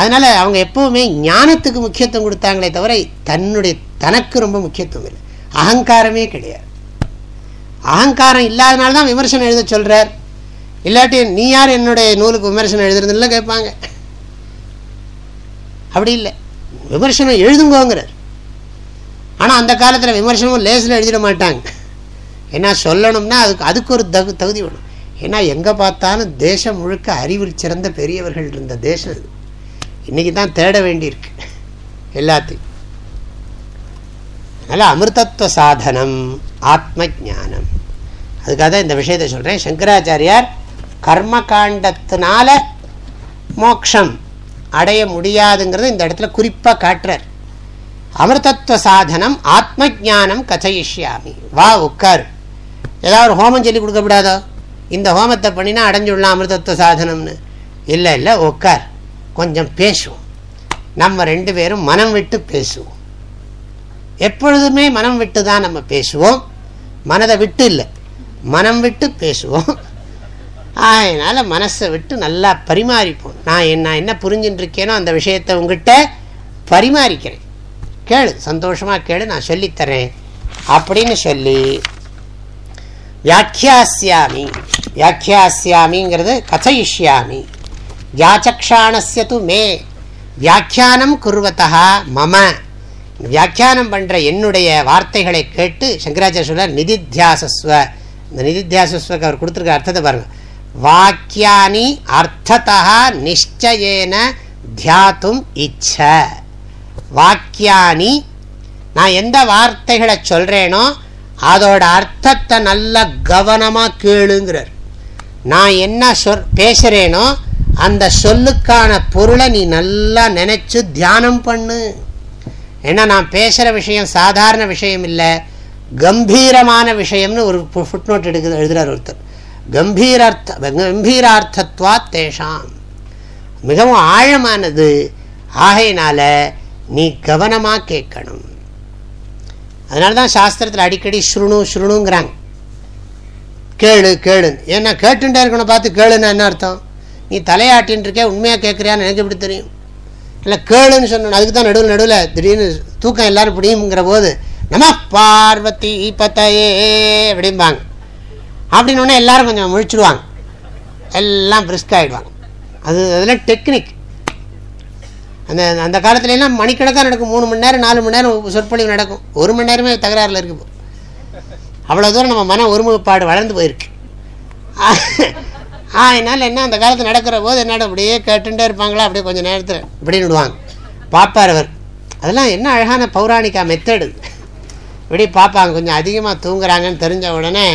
அதனால் அவங்க எப்போவுமே ஞானத்துக்கு முக்கியத்துவம் கொடுத்தாங்களே தவிர தன்னுடைய தனக்கு ரொம்ப முக்கியத்துவம் இல்லை. அகங்காரமே கிடையாது. அகங்காரம் இல்லாதனால தான் விமர்சனம் எழுத சொல்கிறார் இல்லாட்டி நீ யார் என்னுடைய நூலுக்கு விமர்சனம் எழுதுறதுல கேட்பாங்க. அப்படி இல்லை. விமர்சனம் எழுதுங்கோங்கிறார். ஆனால் அந்த காலத்தில் விமர்சனமும் லேசில் எழுதிட மாட்டாங்க. ஏன்னா சொல்லணும்னா அதுக்கு அதுக்கு ஒரு தகு தகுதி வேணும். ஏன்னா எங்கே பார்த்தாலும் தேசம் முழுக்க அறிவில் சிறந்த பெரியவர்கள் இருந்த தேசம் இது இன்றைக்கி தான் தேட வேண்டியிருக்கு. எல்லாத்தையும். அதனால் அமிர்தத்துவ சாதனம் ஆத்ம ஜானம் அதுக்காக தான் இந்த விஷயத்தை சொல்கிறேன் சங்கராச்சாரியார் கர்ம காண்டத்தினால மோக்ஷம் அடைய முடியாதுங்கிறத இந்த இடத்துல குறிப்பாக காட்டுறார். அமிர்தத்துவ சாதனம் ஆத்ம ஜானம் கதையிஷ்யாமி வா உட்கார். ஏதாவது ஒரு ஹோமம் சொல்லி கொடுக்கக்கூடாதோ இந்த ஹோமத்தை பண்ணினா அடைஞ்சுடலாம் அமிர்தத்துவ சாதனம்னு. இல்லை இல்லை உட்கார் கொஞ்சம் பேசுவோம். நம்ம ரெண்டு பேரும் மனம் விட்டு பேசுவோம். எப்பொழுதுமே மனம் விட்டு தான் நம்ம பேசுவோம். மனதை விட்டு இல்லை மனம் விட்டு பேசுவோம். அதனால் மனசை விட்டு நல்லா பரிமாறிப்போம். நான் என்ன என்ன புரிஞ்சுட்டு இருக்கேனோ அந்த விஷயத்தை உங்ககிட்ட பரிமாறிக்கிறேன். கேளு சந்தோஷமாக கேளு நான் சொல்லித்தரேன் அப்படின்னு சொல்லி வியாக்கியாசியாமி வியாக்கியாசியாமிங்கிறது கதையிஷ்யாமி வியாச்சக்ஷாணஸ்ய து மே. வியாக்கியானம் குருவத்தா மம. வியாக்கியானம் பண்ணுற என்னுடைய வார்த்தைகளை கேட்டு சங்கராச்சாரிய சொல்ல நிதித்தியாசஸ்வ. இந்த நிதித்தியாசஸ்வக்கு அவர் கொடுத்துருக்க அர்த்தத்தை பாருங்கள் வாக்கியானி அர்த்தத்தா நிச்சயேன தியாத்தும் இச்ச. வாக்கியானி நான் எந்த வார்த்தைகளை சொல்கிறேனோ அதோட அர்த்தத்தை நல்லா கவனமாக கேளுங்கிறார். நான் என்ன சொல் பேசுகிறேனோ அந்த சொல்லுக்கான பொருளை நீ நல்லா நினச்சி தியானம் பண்ணு. ஏன்னா நான் பேசுகிற விஷயம் சாதாரண விஷயம் இல்லை. கம்பீரமான விஷயம்னு ஒரு ஃபுட் நோட் எடுக்க எழுதுகிறார் ஒருத்தர். கம்பீரார்த்த கம்பீரார்த்தத்வா தேஷாம். மிகவும் ஆழமானது. ஆகையினால நீ கவனமாக கேட்கணும். அதனால தான் சாஸ்திரத்தில் அடிக்கடி ஸ்ருணு ஸ்ருணுங்கிறாங்க. கேளு கேளு ஏன்னா கேட்டுட்டே இருக்கணும் பார்த்து கேளுன்னு என்ன அர்த்தம்? நீ தலையாட்டின்னு இருக்கே உண்மையாக கேட்குறியான்னு எனக்கு எப்படி தெரியும்? இல்லை கேளுன்னு சொன்னோம் அதுக்கு தான் நடுவில் நடுவில் திடீர்னு தூக்கம் எல்லோரும் பிடிங்கிற போது நம பார்வதி பத்தையே அப்படிம்பாங்க. அப்படின்னு எல்லாரும் கொஞ்சம் முழிச்சுடுவாங்க. எல்லாம் பிரிஸ்க் ஆகிடுவாங்க அது அதில் டெக்னிக் அந்த அந்த காலத்துலலாம் மணிக்கணக்காக நடக்கும். மூணு மணி நேரம் நாலு மணி நேரம் சொற்பொழிவு நடக்கும். ஒரு மணி நேரமே தகராறில் இருக்கு அவ்வளோ தூரம் நம்ம மன ஒருமுகப்பாடு வளர்ந்து போயிருக்கு. ஆ என்னால் என்ன அந்த காலத்தில் நடக்கிற போது என்னோட அப்படியே கேட்டுட்டே இருப்பாங்களா? அப்படியே கொஞ்சம் நேரத்தில் இப்படின்னு விடுவாங்க. பார்ப்பார் அவர். அதெல்லாம் என்ன அழகான பௌராணிக்கா மெத்தடு இப்படி பார்ப்பாங்க கொஞ்சம் அதிகமாக தூங்குறாங்கன்னு தெரிஞ்ச உடனே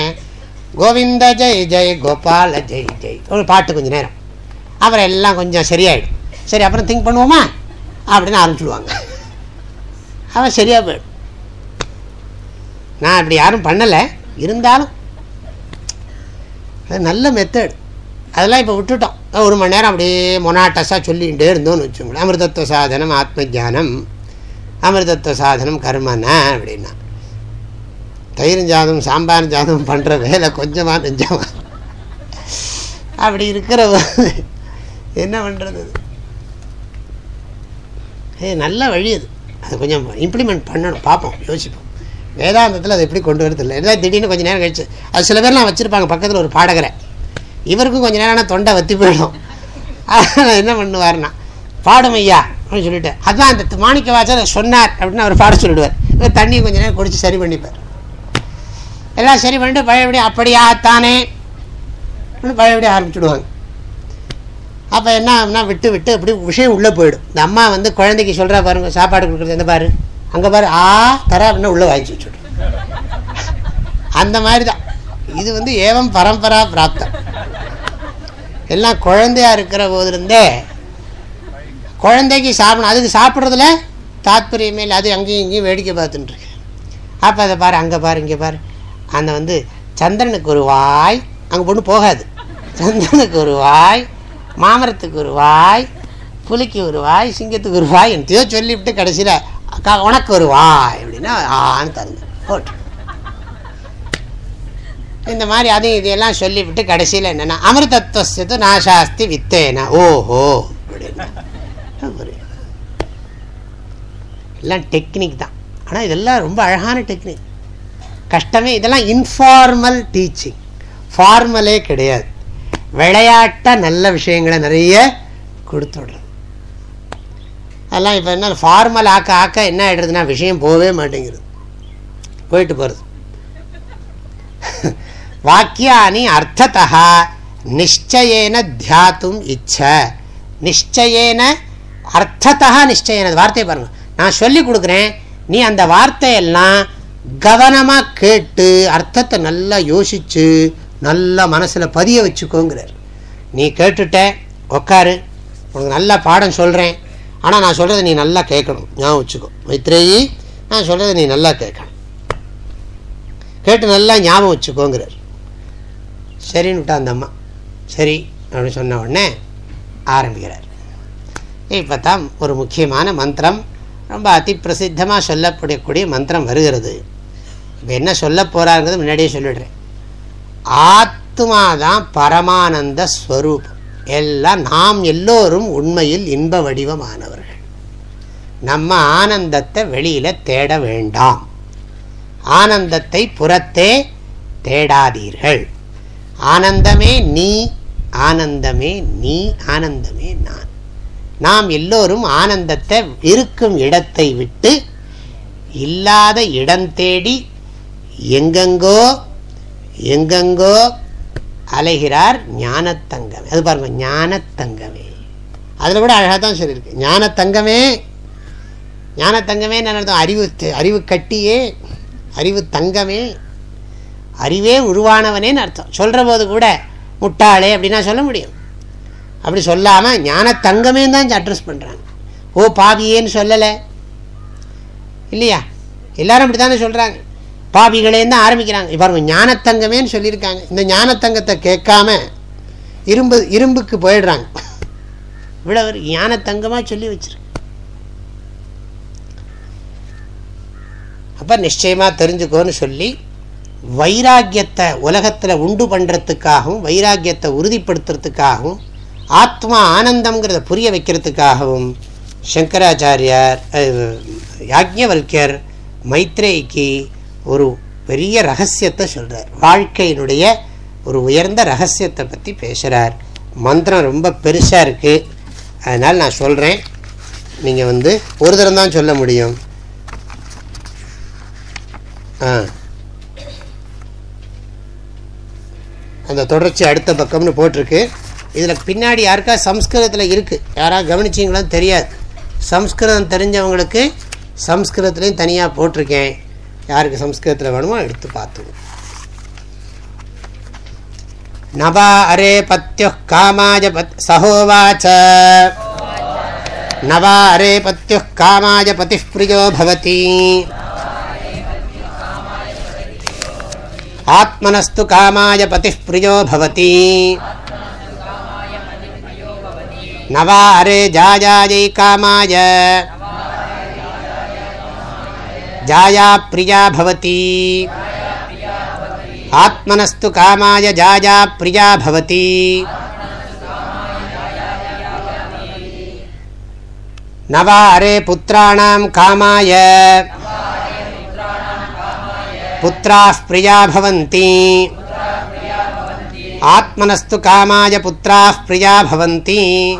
கோவிந்த ஜெய் ஜெய் கோபால ஜெய் ஜெய். ஒரு பாட்டு கொஞ்சம் நேரம். அப்புறம் எல்லாம் கொஞ்சம் சரியாயிடும். சரி அப்புறம் திங்க் பண்ணுவோமா? அப்படின்னு ஆரம்பிச்சுடுவாங்க அவன் சரியாக போயிடும். நான் அப்படி யாரும் பண்ணலை. இருந்தாலும் அது நல்ல மெத்தட் அதெல்லாம் இப்போ விட்டுட்டோம். ஒரு மணி நேரம் அப்படியே மொனாட்டஸாக சொல்லிகிட்டே இருந்தோம்னு வச்சுக்கோங்களேன். அமிர்தத்துவ சாதனம் ஆத்ம ஜானம் அமிர்தத்துவ சாதனம் கர்மனா அப்படின்னா. தயிர் ஜாதம் சாம்பார் ஜாதம் பண்ணுற வேலை கொஞ்சமாக நெஞ்சமாக அப்படி இருக்கிற என்ன பண்ணுறது ஏ நல்ல வழி அது. அது கொஞ்சம் இம்ப்ளிமெண்ட் பண்ணணும் பார்ப்போம் யோசிப்போம். வேதாந்தத்தில் அதை எப்படி கொண்டு வரதில்லை ஏதாவது திடீர்னு கொஞ்சம் நேரம் கழிச்சு. அது சில பேர்லாம் வச்சுருப்பாங்க பக்கத்தில் ஒரு பாடகரை. இவருக்கும் கொஞ்சம் நேரம் தொண்டை வத்தி போயிடும். என்ன பண்ணுவார்னா பாடும் ஐயா அப்படின்னு சொல்லிட்டு அதான் அந்த மாணிக்க வாசல் சொன்னார் அப்படின்னு அவர் பாட சொல்லிடுவார். இவர் தண்ணியை கொஞ்சம் நேரம் குடிச்சு சரி பண்ணிப்பார். எல்லாம் சரி பண்ணிட்டு பழையபடி அப்படியா தானே பழையபடி ஆரம்பிச்சுடுவாங்க. அப்போ என்ன ஆகும்னா விட்டு விட்டு அப்படி விஷயம் உள்ளே போயிடும். இந்த அம்மா வந்து குழந்தைக்கு சொல்கிறா பாருங்க சாப்பாடு கொடுக்குறது எந்த பாரு? அங்கே பாரு ஆ தர அப்படின்னா உள்ளே வாங்கி வச்சுடும் அந்த மாதிரி தான் இது வந்து ஏவம் பரம்பரா பிராப்தம். எல்லாம் குழந்தையா இருக்கிற போதிருந்தே குழந்தைக்கு சாப்பிடணும். அதுக்கு சாப்பிட்றதுல தாத்பரியமே இல்லை. அது அங்கேயும் இங்கேயும் வேடிக்கை பார்த்துட்டுருக்கு அப்போ அதை பாரு அங்கே பாரு இங்கே பாரு. அந்த வந்து சந்திரனுக்கு ஒரு வாய் அங்கே பொண்ணு போகாது. சந்திரனுக்கு ஒரு வாய் மாமரத்துக்கு ஒரு வாய் புலிக்கு ஒரு வாய் சிங்கத்துக்கு ஒரு வாய் என்னத்தையோ சொல்லிவிட்டு கடைசியில் அக்கா உனக்கு ஒரு வாய் அப்படின்னா ஆன்னு தருங்க. ஓட்டு இந்த மாதிரி அதையும் இதையெல்லாம் சொல்லிவிட்டு கடைசியில் என்னென்னா அமிர்தத்வசத்து நாசாஸ்தி வித்தேனா ஓஹோ அப்படின்னா. எல்லாம் டெக்னிக் தான். ஆனால் இதெல்லாம் ரொம்ப அழகான டெக்னிக். கஷ்டமே இதெல்லாம் இன்ஃபார்மல் டீச்சிங் ஃபார்மலே கிடையாது. விளையாட்ட நல்ல விஷயங்களை நிறைய கொடுத்துடுறது அதெல்லாம் இப்போ என்ன ஃபார்மல் ஆக்க ஆக்க என்ன ஆகிடுறதுன்னா விஷயம் போகவே மாட்டேங்கிறது. போயிட்டு போகிறது வாக்கியானி அர்த்தத்தா நிச்சயேன தியாத்தும் இச்ச. நிச்சயேன அர்த்தத்தா நிச்சயன வார்த்தையை பாருங்க. நான் சொல்லி கொடுக்குறேன் நீ அந்த வார்த்தையெல்லாம் கவனமாக கேட்டு அர்த்தத்தை நல்லா யோசிச்சு நல்லா மனசில் பதிய வச்சுக்கோங்கிறார். நீ கேட்டுட்ட உக்காரு. உனக்கு நல்லா பாடம் சொல்கிறேன் ஆனால் நான் சொல்கிறத நீ நல்லா கேட்கணும். ஞாபகம் வச்சுக்கோ. மைத்ரேயி நான் சொல்கிறத நீ நல்லா கேட்கணும். கேட்டு நல்லா ஞாபகம் வச்சுக்கோங்கிறார். சரின்னு விட்டா அந்த அம்மா சரி அப்படின்னு சொன்ன உடனே ஆரம்பிக்கிறார். இப்போ தான் ஒரு முக்கியமான மந்திரம் ரொம்ப அதி பிரசித்தமாக சொல்லப்படக்கூடிய மந்திரம் வருகிறது. இப்போ என்ன சொல்ல போகிறாருங்கிறது முன்னாடியே சொல்லிடுறேன். ஆத்மா தான் பரமானந்த ஸ்வரூபம். எல்லாம் நாம் எல்லோரும் உண்மையில் இன்ப வடிவமானவர்கள். நம்ம ஆனந்தத்தை வெளியில் தேட வேண்டாம். ஆனந்தத்தை புறத்தே தேடாதீர்கள். ஆனந்தமே நீ ஆனந்தமே நீ ஆனந்தமே நான். நாம் எல்லோரும் ஆனந்தத்தை இருக்கும் இடத்தை விட்டு இல்லாத இடம் தேடி எங்கெங்கோ எங்கெங்கோ அலைகிறார் ஞானத்தங்கமே. அது பாருங்க ஞானத்தங்கமே. அதில் கூட அழகாக தான் சொல்லியிருக்கு. ஞானத்தங்கமே ஞானத்தங்கமே என்ன அர்த்தம்? அறிவு அறிவு கட்டியே அறிவு தங்கமே. அறிவே உருவானவனேன்னு அர்த்தம்? சொல்கிற போது கூட முட்டாளே அப்படின்னா சொல்ல முடியும். அப்படி சொல்லாமல் ஞானத்தங்கமே தான் அட்ரஸ் பண்ணுறாங்க ஓ பாவியேன்னு சொல்லலை. இல்லையா? எல்லாரும் அப்படி தானே சொல்கிறாங்க பாவிகளேன்னு தான் ஆரம்பிக்கிறாங்க? பாருங்க ஞானத்தங்கமேன்னு சொல்லியிருக்காங்க. இந்த ஞானத்தங்கத்தை கேட்காம இரும்பு இரும்புக்கு போயிடுறாங்க. இவ்வளோ ஒரு ஞானத்தங்கமாக சொல்லி வச்சிருக்கு. அப்போ நிச்சயமாக தெரிஞ்சுக்கோன்னு சொல்லி வைராக்கியத்தை உலகத்தில் உண்டு பண்ணுறதுக்காகவும் வைராக்கியத்தை உறுதிப்படுத்துறதுக்காகவும் ஆத்மா ஆனந்தம்ங்கிறத புரிய வைக்கிறதுக்காகவும் சங்கராச்சாரியார் யாஜ்யவல்யர் மைத்ரேய்க்கு ஒரு பெரிய ரகசியத்தை சொல்கிறார் வாழ்க்கையினுடைய ஒரு உயர்ந்த ரகசியத்தை பற்றி பேசுகிறார் மந்திரம் ரொம்ப பெருசாக இருக்குது அதனால் நான் சொல்கிறேன் நீங்கள் வந்து ஒரு தரம் தான் சொல்ல முடியும். ஆ. அந்த தொடர்ச்சி அடுத்த பக்கம்னு போட்டிருக்கு. இதில் பின்னாடி யாருக்கா சம்ஸ்கிருதத்தில் இருக்குது யாராவது கவனிச்சிங்களான்னு தெரியாது. சம்ஸ்கிருதம் தெரிஞ்சவங்களுக்கு சம்ஸ்கிருதத்துலேயும் தனியாக போட்டிருக்கேன். யாருக்கு சம்ஸ்கிருதத்தில் வேணுமோ எடுத்து பார்த்துவோம் நவா அரே பத்யு காமாய பத் சகோவாச்ச நவா அரே பத்யு காமாய பதி பிரியோ பவதி ஆத்மனஸ்து காமாய பதி பிரியோ பவதி நவா அரே ஜாயாயை காமாய जाया प्रिया भवती। आत्मनस्तु कामाय जाया प्रिया भवती। नवारे पुत्राणां कामाय। पुत्राः प्रिया भवन्ति। आत्मनस्तु कामाय पुत्राः प्रिया भवन्ति।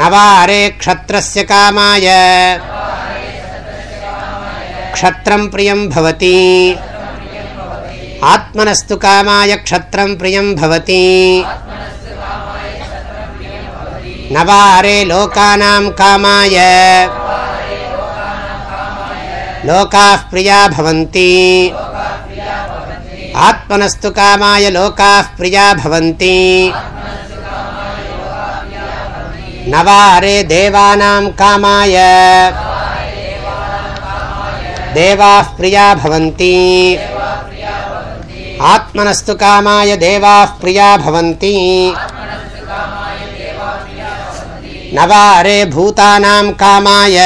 நவாரே க்ஷத்ரஸ்ய காமாய க்ஷத்ரம் பிரியம் பவதி ஆத்மனஸ்து காமாய க்ஷத்ரம் பிரியம் பவதி நவாரே லோகானாம் காமாய லோகாः பிரியா பவந்தி ஆத்மனஸ்து காமாய லோகாः பிரியா பவந்தி नवारे देवानां कामाय। देवाः प्रिया भवन्ति। आत्मनस्तु कामाय देवाः प्रिया भवन्ति। नवारे भूतानां कामाय।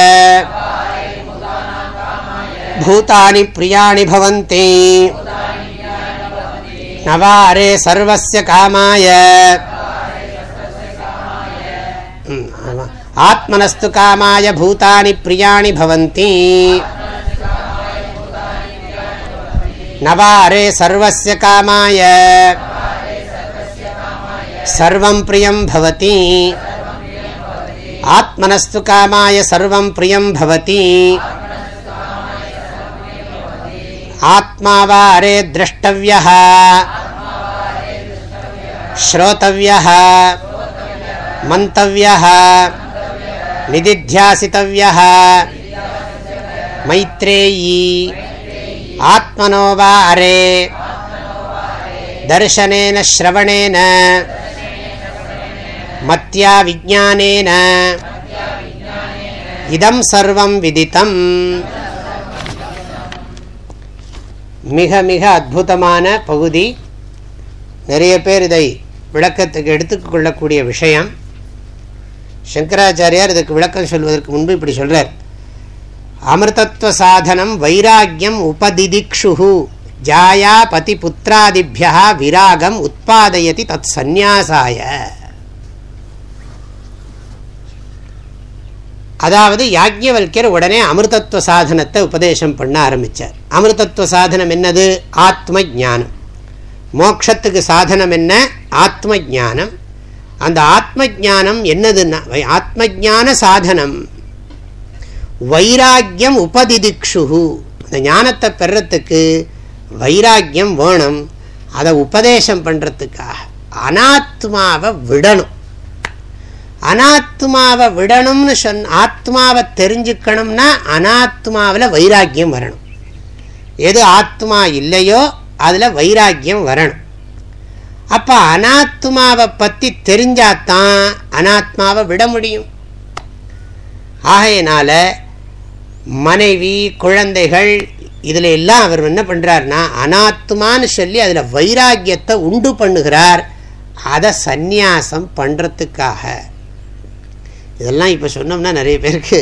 भूतानि प्रियाणि भवन्ति। नवारे सर्वस्य कामाय। आत्मनस्तु कामाय भूतानि प्रियाणि भवन्ति। न सर्वस्य कामाय। सर्वं प्रियं भवति। आत्मनस्तु कामाय सर्वं प्रियं भवति। आत्मा वा अरे द्रष्टव्यः। श्रोतव्यः। मन्तव्यः। निदिध्यासितव्यः मैत्रेयी आत्मनो वा अरे दर्शनेन श्रवणेन मत्या विज्ञानेन इदं सर्वं विदितम् மிக மிக அற்புதமான பகுதி நிறைய பேர் இதை விளக்கத்துக்கு எடுத்துக்கொள்ளக்கூடிய விஷயம் சங்கராச்சாரியார் இதுக்கு விளக்கம் சொல்வதற்கு முன்பு இப்படி சொல்கிறார் அமிர்தத்துவ சாதனம் வைராக்கியம் உபதிதிக்ஷு ஜாயா பதி புத்திராதிபியா விராகம் உற்பத்தி தத் சந்நியாசாய. அதாவது யாக்ஞவல்யர் உடனே அமிர்தத்துவ சாதனத்தை உபதேசம் பண்ண ஆரம்பித்தார் அமிர்தத்துவ சாதனம் என்னது? ஆத்ம ஜானம் மோக்ஷத்துக்கு சாதனம் என்ன? ஆத்ம ஜானம் அந்த ஆத்ம ஜானம் என்னதுன்னா ஆத்ம ஜான சாதனம். வைராக்கியம் உபதிதிக்ஷு அந்த ஞானத்தை பெறத்துக்கு வைராக்கியம் வேணும். அதை உபதேசம் பண்ணுறதுக்காக அனாத்மாவை விடணும். அனாத்மாவை விடணும்னு சொன் ஆத்மாவை தெரிஞ்சுக்கணும்னா அனாத்மாவில் வைராக்கியம் வரணும். எது ஆத்மா இல்லையோ அதில் வைராக்கியம் வரணும். அப்போ அனாத்மாவை பற்றி தெரிஞ்சாதான் அனாத்மாவை விட முடியும். ஆகையினால மனைவி குழந்தைகள் இதில் எல்லாம் அவர் என்ன பண்ணுறாருனா அனாத்மான்னு சொல்லி அதில் வைராக்கியத்தை உண்டு பண்ணுகிறார். அதை சந்நியாசம் பண்ணுறதுக்காக இதெல்லாம் இப்போ சொன்னோம்னா நிறைய பேருக்கு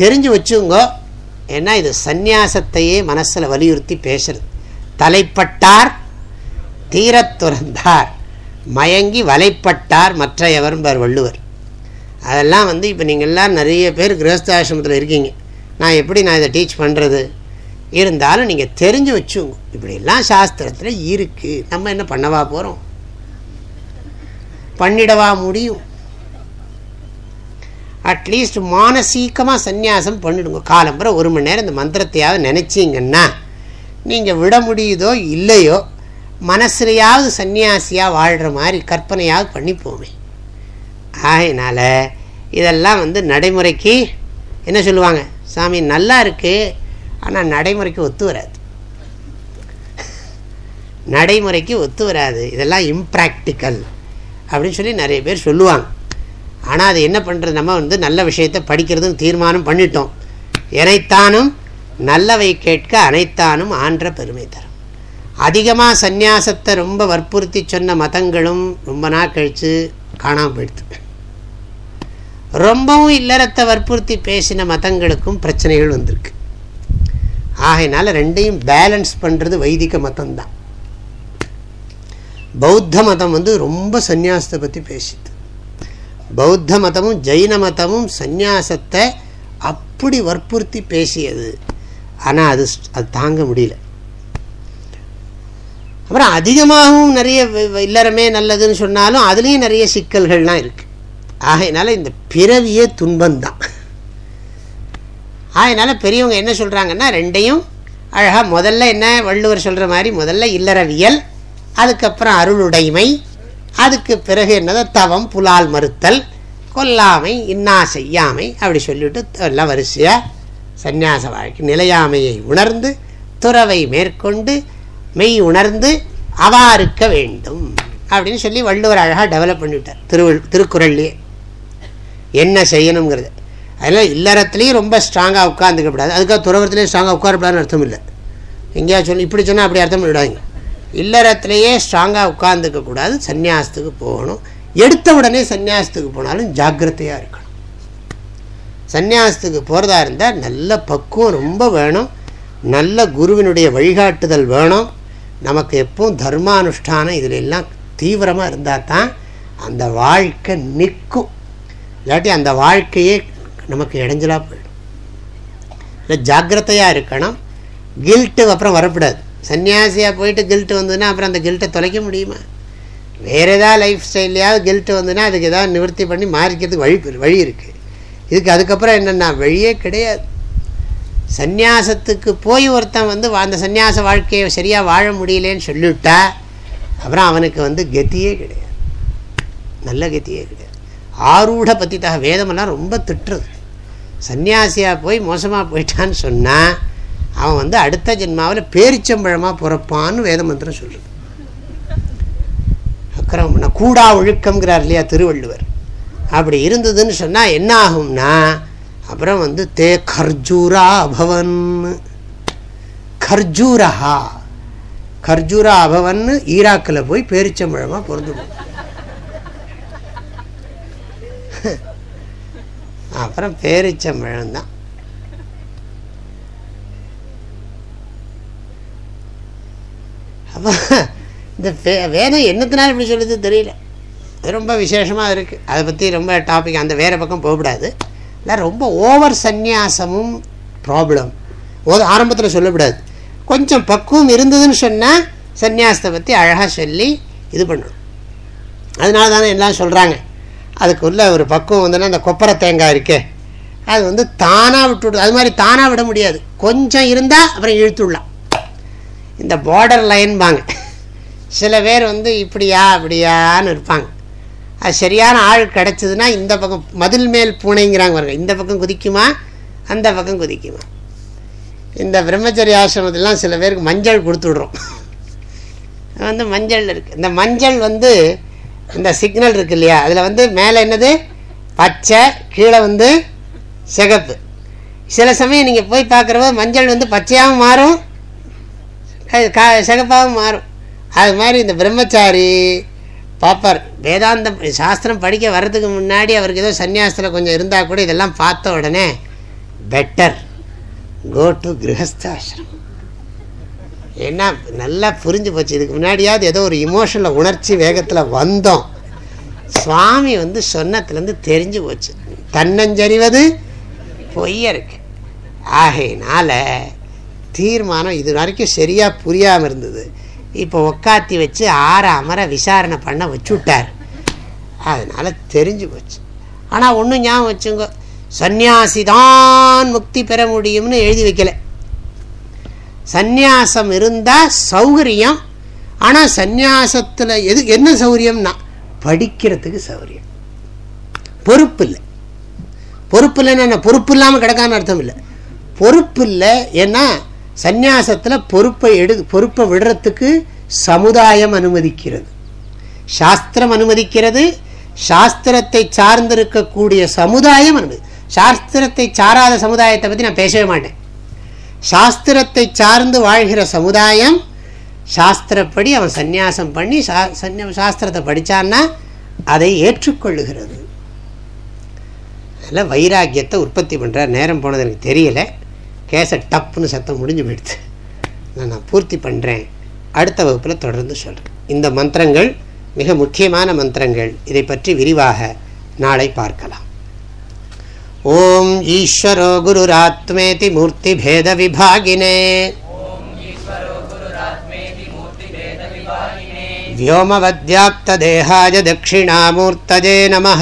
தெரிஞ்சு வச்சுங்கோ. ஏன்னா இது சந்நியாசத்தையே மனசில் வலியுறுத்தி பேசுறது. தலைப்பட்டார் தீரத் துறந்தார். மயங்கி வலைப்பட்டார் மற்றையவர்பார் வள்ளுவர். அதெல்லாம் வந்து இப்போ நீங்கள் எல்லாம் நிறைய பேர் கிரகஸ்தாசிரமத்தில் இருக்கீங்க. நான் எப்படி நான் இதை டீச் பண்ணுறது இருந்தாலும் நீங்கள் தெரிஞ்சு வச்சுங்க. இப்படிலாம் சாஸ்திரத்தில் இருக்குது நம்ம என்ன பண்ணவா போகிறோம் பண்ணிடவா முடியும். அட்லீஸ்ட் மானசீகமாக சந்நியாசம் பண்ணிடுங்க. காலம்புற ஒரு மணி நேரம் இந்த மந்திரத்தையாவது நினச்சிங்கன்னா நீங்கள் விட முடியுதோ இல்லையோ மனசுலையாவது சன்னியாசியாக வாழ்கிற மாதிரி கற்பனையாவது பண்ணிப்போமே ஆகையினால் இதெல்லாம் வந்து நடைமுறைக்கு என்ன சொல்லுவாங்க? சாமி நல்லா இருக்குது ஆனால் நடைமுறைக்கு ஒத்து வராது. நடைமுறைக்கு ஒத்து வராது. இதெல்லாம் இம்ப்ராக்டிக்கல் அப்படின்னு சொல்லி நிறைய பேர் சொல்லுவாங்க. ஆனால் அது என்ன பண்ணுறது நம்ம வந்து நல்ல விஷயத்தை படிக்கிறதுன்னு தீர்மானம் பண்ணிட்டோம். எனைத்தானும் நல்லவை கேட்க அனைத்தானும் ஆன்ற பெருமை தரும். அதிகமாக சந்நியாசத்தை ரொம்ப வற்புறுத்தி சொன்ன மதங்களும் ரொம்ப நாள் கழித்து காணாமல் போயிடுது. ரொம்பவும் இல்லறத்தை வற்புறுத்தி பேசின மதங்களுக்கும் பிரச்சனைகள் வந்திருக்கு. ஆகையினால ரெண்டையும் பேலன்ஸ் பண்ணுறது வைதிக மதம்தான். பௌத்த மதம் வந்து ரொம்ப சந்நியாசத்தை பற்றி பேசிது பௌத்த மதமும் ஜெயின மதமும் சந்நியாசத்தை அப்படி வற்புறுத்தி பேசியது. ஆனால் அது அது தாங்க முடியல. அப்புறம் அதிகமாகவும் நிறைய இல்லறமே நல்லதுன்னு சொன்னாலும் அதுலேயும் நிறைய சிக்கல்கள்லாம் இருக்குது ஆகையினால இந்த பிறவியே துன்பந்தான். அதனால பெரியவங்க என்ன சொல்கிறாங்கன்னா ரெண்டையும் அழகாக முதல்ல என்ன வள்ளுவர் சொல்கிற மாதிரி முதல்ல இல்லறவியல் அதுக்கப்புறம் அருளுடைமை அதுக்கு பிறகு என்னதோ? தவம் புலால் மறுத்தல் கொல்லாமை இன்னா செய்யாமை அப்படி சொல்லிவிட்டு எல்லாம் வரிசையாக சந்நியாச வாழ்க்கை நிலையாமையை உணர்ந்து துறவை மேற்கொண்டு மெய் உணர்ந்து அவாருக்க வேண்டும். அப்படின்னு சொல்லி வள்ளுவர் அழகாக டெவலப் பண்ணிவிட்டார். திரு திருக்குறள்லேயே. என்ன செய்யணுங்கிறது அதனால் இல்லறத்துலேயும் ரொம்ப ஸ்ட்ராங்காக உட்காந்துக்கப்படாது அதுக்காக துறவரத்துலேயும் ஸ்ட்ராங்காக உட்காரப்படாதுன்னு அர்த்தம் இல்லை. எங்கேயா சொல்லி இப்படி சொன்னால் அப்படி அர்த்தம் பண்ணிவிடாங்க இல்லறத்துலேயே ஸ்ட்ராங்காக உட்காந்துக்கக்கூடாது சந்நியாசத்துக்கு போகணும். எடுத்த உடனே சந்நியாசத்துக்கு போனாலும் ஜாக்கிரதையாக இருக்கணும். சந்நியாசத்துக்கு போகிறதா இருந்தால் நல்ல பக்குவம் ரொம்ப வேணும். நல்ல குருவினுடைய வழிகாட்டுதல் வேணும். நமக்கு எப்பவும் தர்மானுஷ்டானம் இதில் எல்லாம் தீவிரமாக இருந்தால் தான் அந்த வாழ்க்கை நிற்கும். இல்லாட்டி அந்த வாழ்க்கையே நமக்கு இடைஞ்சலாக போயிடும். இல்லை ஜாக்கிரதையாக இருக்கணும். கில்ட்டு அப்புறம் வரக்கூடாது. சன்னியாசியாக போயிட்டு கில்ட்டு வந்ததுன்னா அப்புறம் அந்த கில்ட்டை தொலைக்க முடியுமா? வேறு ஏதாவது லைஃப் ஸ்டைல்லையாவது கில்ட்டு வந்ததுன்னா அதுக்கு ஏதாவது நிவர்த்தி பண்ணி மாறிக்கிறதுக்கு வழி வழி இருக்குது இதுக்கு அதுக்கப்புறம் என்னென்னா வழியே கிடையாது. சந்நியாசத்துக்கு போய் ஒருத்தன் வந்து அந்த சந்நியாச வாழ்க்கையை சரியாக வாழ முடியலேன்னு சொல்லிவிட்டா அப்புறம் அவனுக்கு வந்து கத்தியே கிடையாது. நல்ல கத்தியே கிடையாது. ஆரூட பற்றித்தாக வேதமெல்லாம் ரொம்ப திட்டுறது. சன்னியாசியாக போய் மோசமாக போயிட்டான்னு சொன்னால் அவன் வந்து அடுத்த ஜென்மாவில் பேரிச்சம்பழமாக பிறப்பான்னு வேத மந்திரம் சொல்கிறது கூடா ஒழுக்கம்ங்கிறார் இல்லையா திருவள்ளுவர். அப்படி இருந்ததுன்னு சொன்னால் என்ன ஆகும்னா அப்புறம் வந்து தே கர்ஜூரா அபவன் கர்ஜூரஹா. கர்ஜூரா அபவன் ஈராக்கில் போய் பேரிச்சம்பழமாக பிறந்துடும். அப்புறம் பேரிச்சம்பழம் தான். அப்போ இந்த வேதம் என்னத்தினால இப்படி சொல்லுது தெரியல. ரொம்ப விசேஷமாக இருக்குது அதை பற்றி ரொம்ப டாபிக் அந்த வேறு பக்கம் போகக்கூடாது. இல்லை ரொம்ப ஓவர் சந்நியாசமும் ப்ராப்ளம் ஆரம்பத்தில் சொல்லக்கூடாது. கொஞ்சம் பக்குவம் இருந்ததுன்னு சொன்னால் சந்நியாசத்தை பற்றி அழகாக சொல்லி இது பண்ணணும். அதனால தானே எல்லாம் சொல்கிறாங்க அதுக்குள்ளே ஒரு பக்குவம் வந்துன்னா அந்த கொப்பரை தேங்காய் இருக்கே அது வந்து தானாக விட்டு அது மாதிரி தானாக விட முடியாது. கொஞ்சம் இருந்தால் அப்புறம் இழுத்துடலாம். இந்த பார்டர் லைன்பாங்க சில பேர் வந்து இப்படியா அப்படியான்னு இருப்பாங்க. அது சரியான ஆள் கிடச்சிதுன்னா இந்த பக்கம் மதில் மேல் பூனைங்கிறாங்க பாருங்க. இந்த பக்கம் குதிக்குமா? அந்த பக்கம் குதிக்குமா? இந்த பிரம்மச்சரிய ஆசிரமத்திலாம் சில பேருக்கு மஞ்சள் கொடுத்துடுறோம். வந்து மஞ்சள் இருக்குது இந்த மஞ்சள் வந்து இந்த சிக்னல் இருக்கு இல்லையா? அதில் வந்து மேலே என்னது? பச்சை கீழே வந்து சிகப்பு. சில சமயம் நீங்கள் போய் பார்க்குறப்ப மஞ்சள் வந்து பச்சையாகவும் மாறும் கா சிகப்பாகவும் மாறும். அது மாதிரி இந்த பிரம்மச்சாரி பார்ப்பார். வேதாந்தம் சாஸ்திரம் படிக்க வர்றதுக்கு முன்னாடி அவருக்கு ஏதோ சன்னியாசத்தில் கொஞ்சம் இருந்தால் கூட இதெல்லாம் பார்த்த உடனே பெட்டர் கோ டு கிரகஸ்தாசிரம் ஏன்னா நல்லா புரிஞ்சு போச்சு. இதுக்கு முன்னாடியாவது ஏதோ ஒரு இமோஷனில் உணர்ச்சி வேகத்தில் வந்தோம். சுவாமி வந்து சொன்னத்துலேருந்து தெரிஞ்சு போச்சு. தன்னஞ்சறிவது பொய்ய இருக்கு. ஆகையினால தீர்மானம் இது வரைக்கும் சரியாக புரியாமல் இருந்தது. இப்போ உக்காத்தி வச்சு ஆற அமர விசாரணை பண்ண வச்சுட்டார். அதனால் தெரிஞ்சு போச்சு. ஆனால் ஒன்றும் ஞாபகம் வச்சுங்க. சந்நியாசிதான் முக்தி பெற முடியும்னு எழுதி வைக்கல. சந்நியாசம் இருந்தால் சௌகரியம். ஆனால் சந்நியாசத்தில் எது என்ன சௌகரியம்னா படிக்கிறதுக்கு சௌகரியம். பொறுப்பு இல்லை. பொறுப்பு இல்லைன்னா பொறுப்பு இல்லாமல் கிடக்கான்னு அர்த்தம் இல்லை. பொறுப்பு இல்லை ஏன்னா சந்நியாசத்தில் பொறுப்பை எடு பொறுப்பை விடுறதுக்கு சமுதாயம் அனுமதிக்கிறது. சாஸ்திரம் அனுமதிக்கிறது சாஸ்திரத்தை சார்ந்திருக்கக்கூடிய சமுதாயம் அனுமதி சாஸ்திரத்தை சாராத சமுதாயத்தை பற்றி நான் பேசவே மாட்டேன். சாஸ்திரத்தை சார்ந்து வாழ்கிற சமுதாயம் சாஸ்திரப்படி அவன் சந்நியாசம் பண்ணி சா சாஸ்திரத்தை படித்தான்னா அதை ஏற்றுக்கொள்ளுகிறது. அதில் வைராக்கியத்தை உற்பத்தி பண்ணுறார் நேரம் போனது எனக்கு தெரியலை. கேச டப்புன்னு சத்தம் முடிஞ்சு போயிடுது நான் நான் பூர்த்தி பண்ணுறேன் அடுத்த வகுப்பில் தொடர்ந்து சொல்கிறேன் இந்த மந்திரங்கள் மிக முக்கியமான மந்திரங்கள் இதை பற்றி விரிவாக நாளை பார்க்கலாம் ஓம் ஈஸ்வரோ குருராத்மேதி மூர்த்தி பேத விபாகினே व्योमवद्व्याप्तदेहाय दक्षिणामूर्तये नमः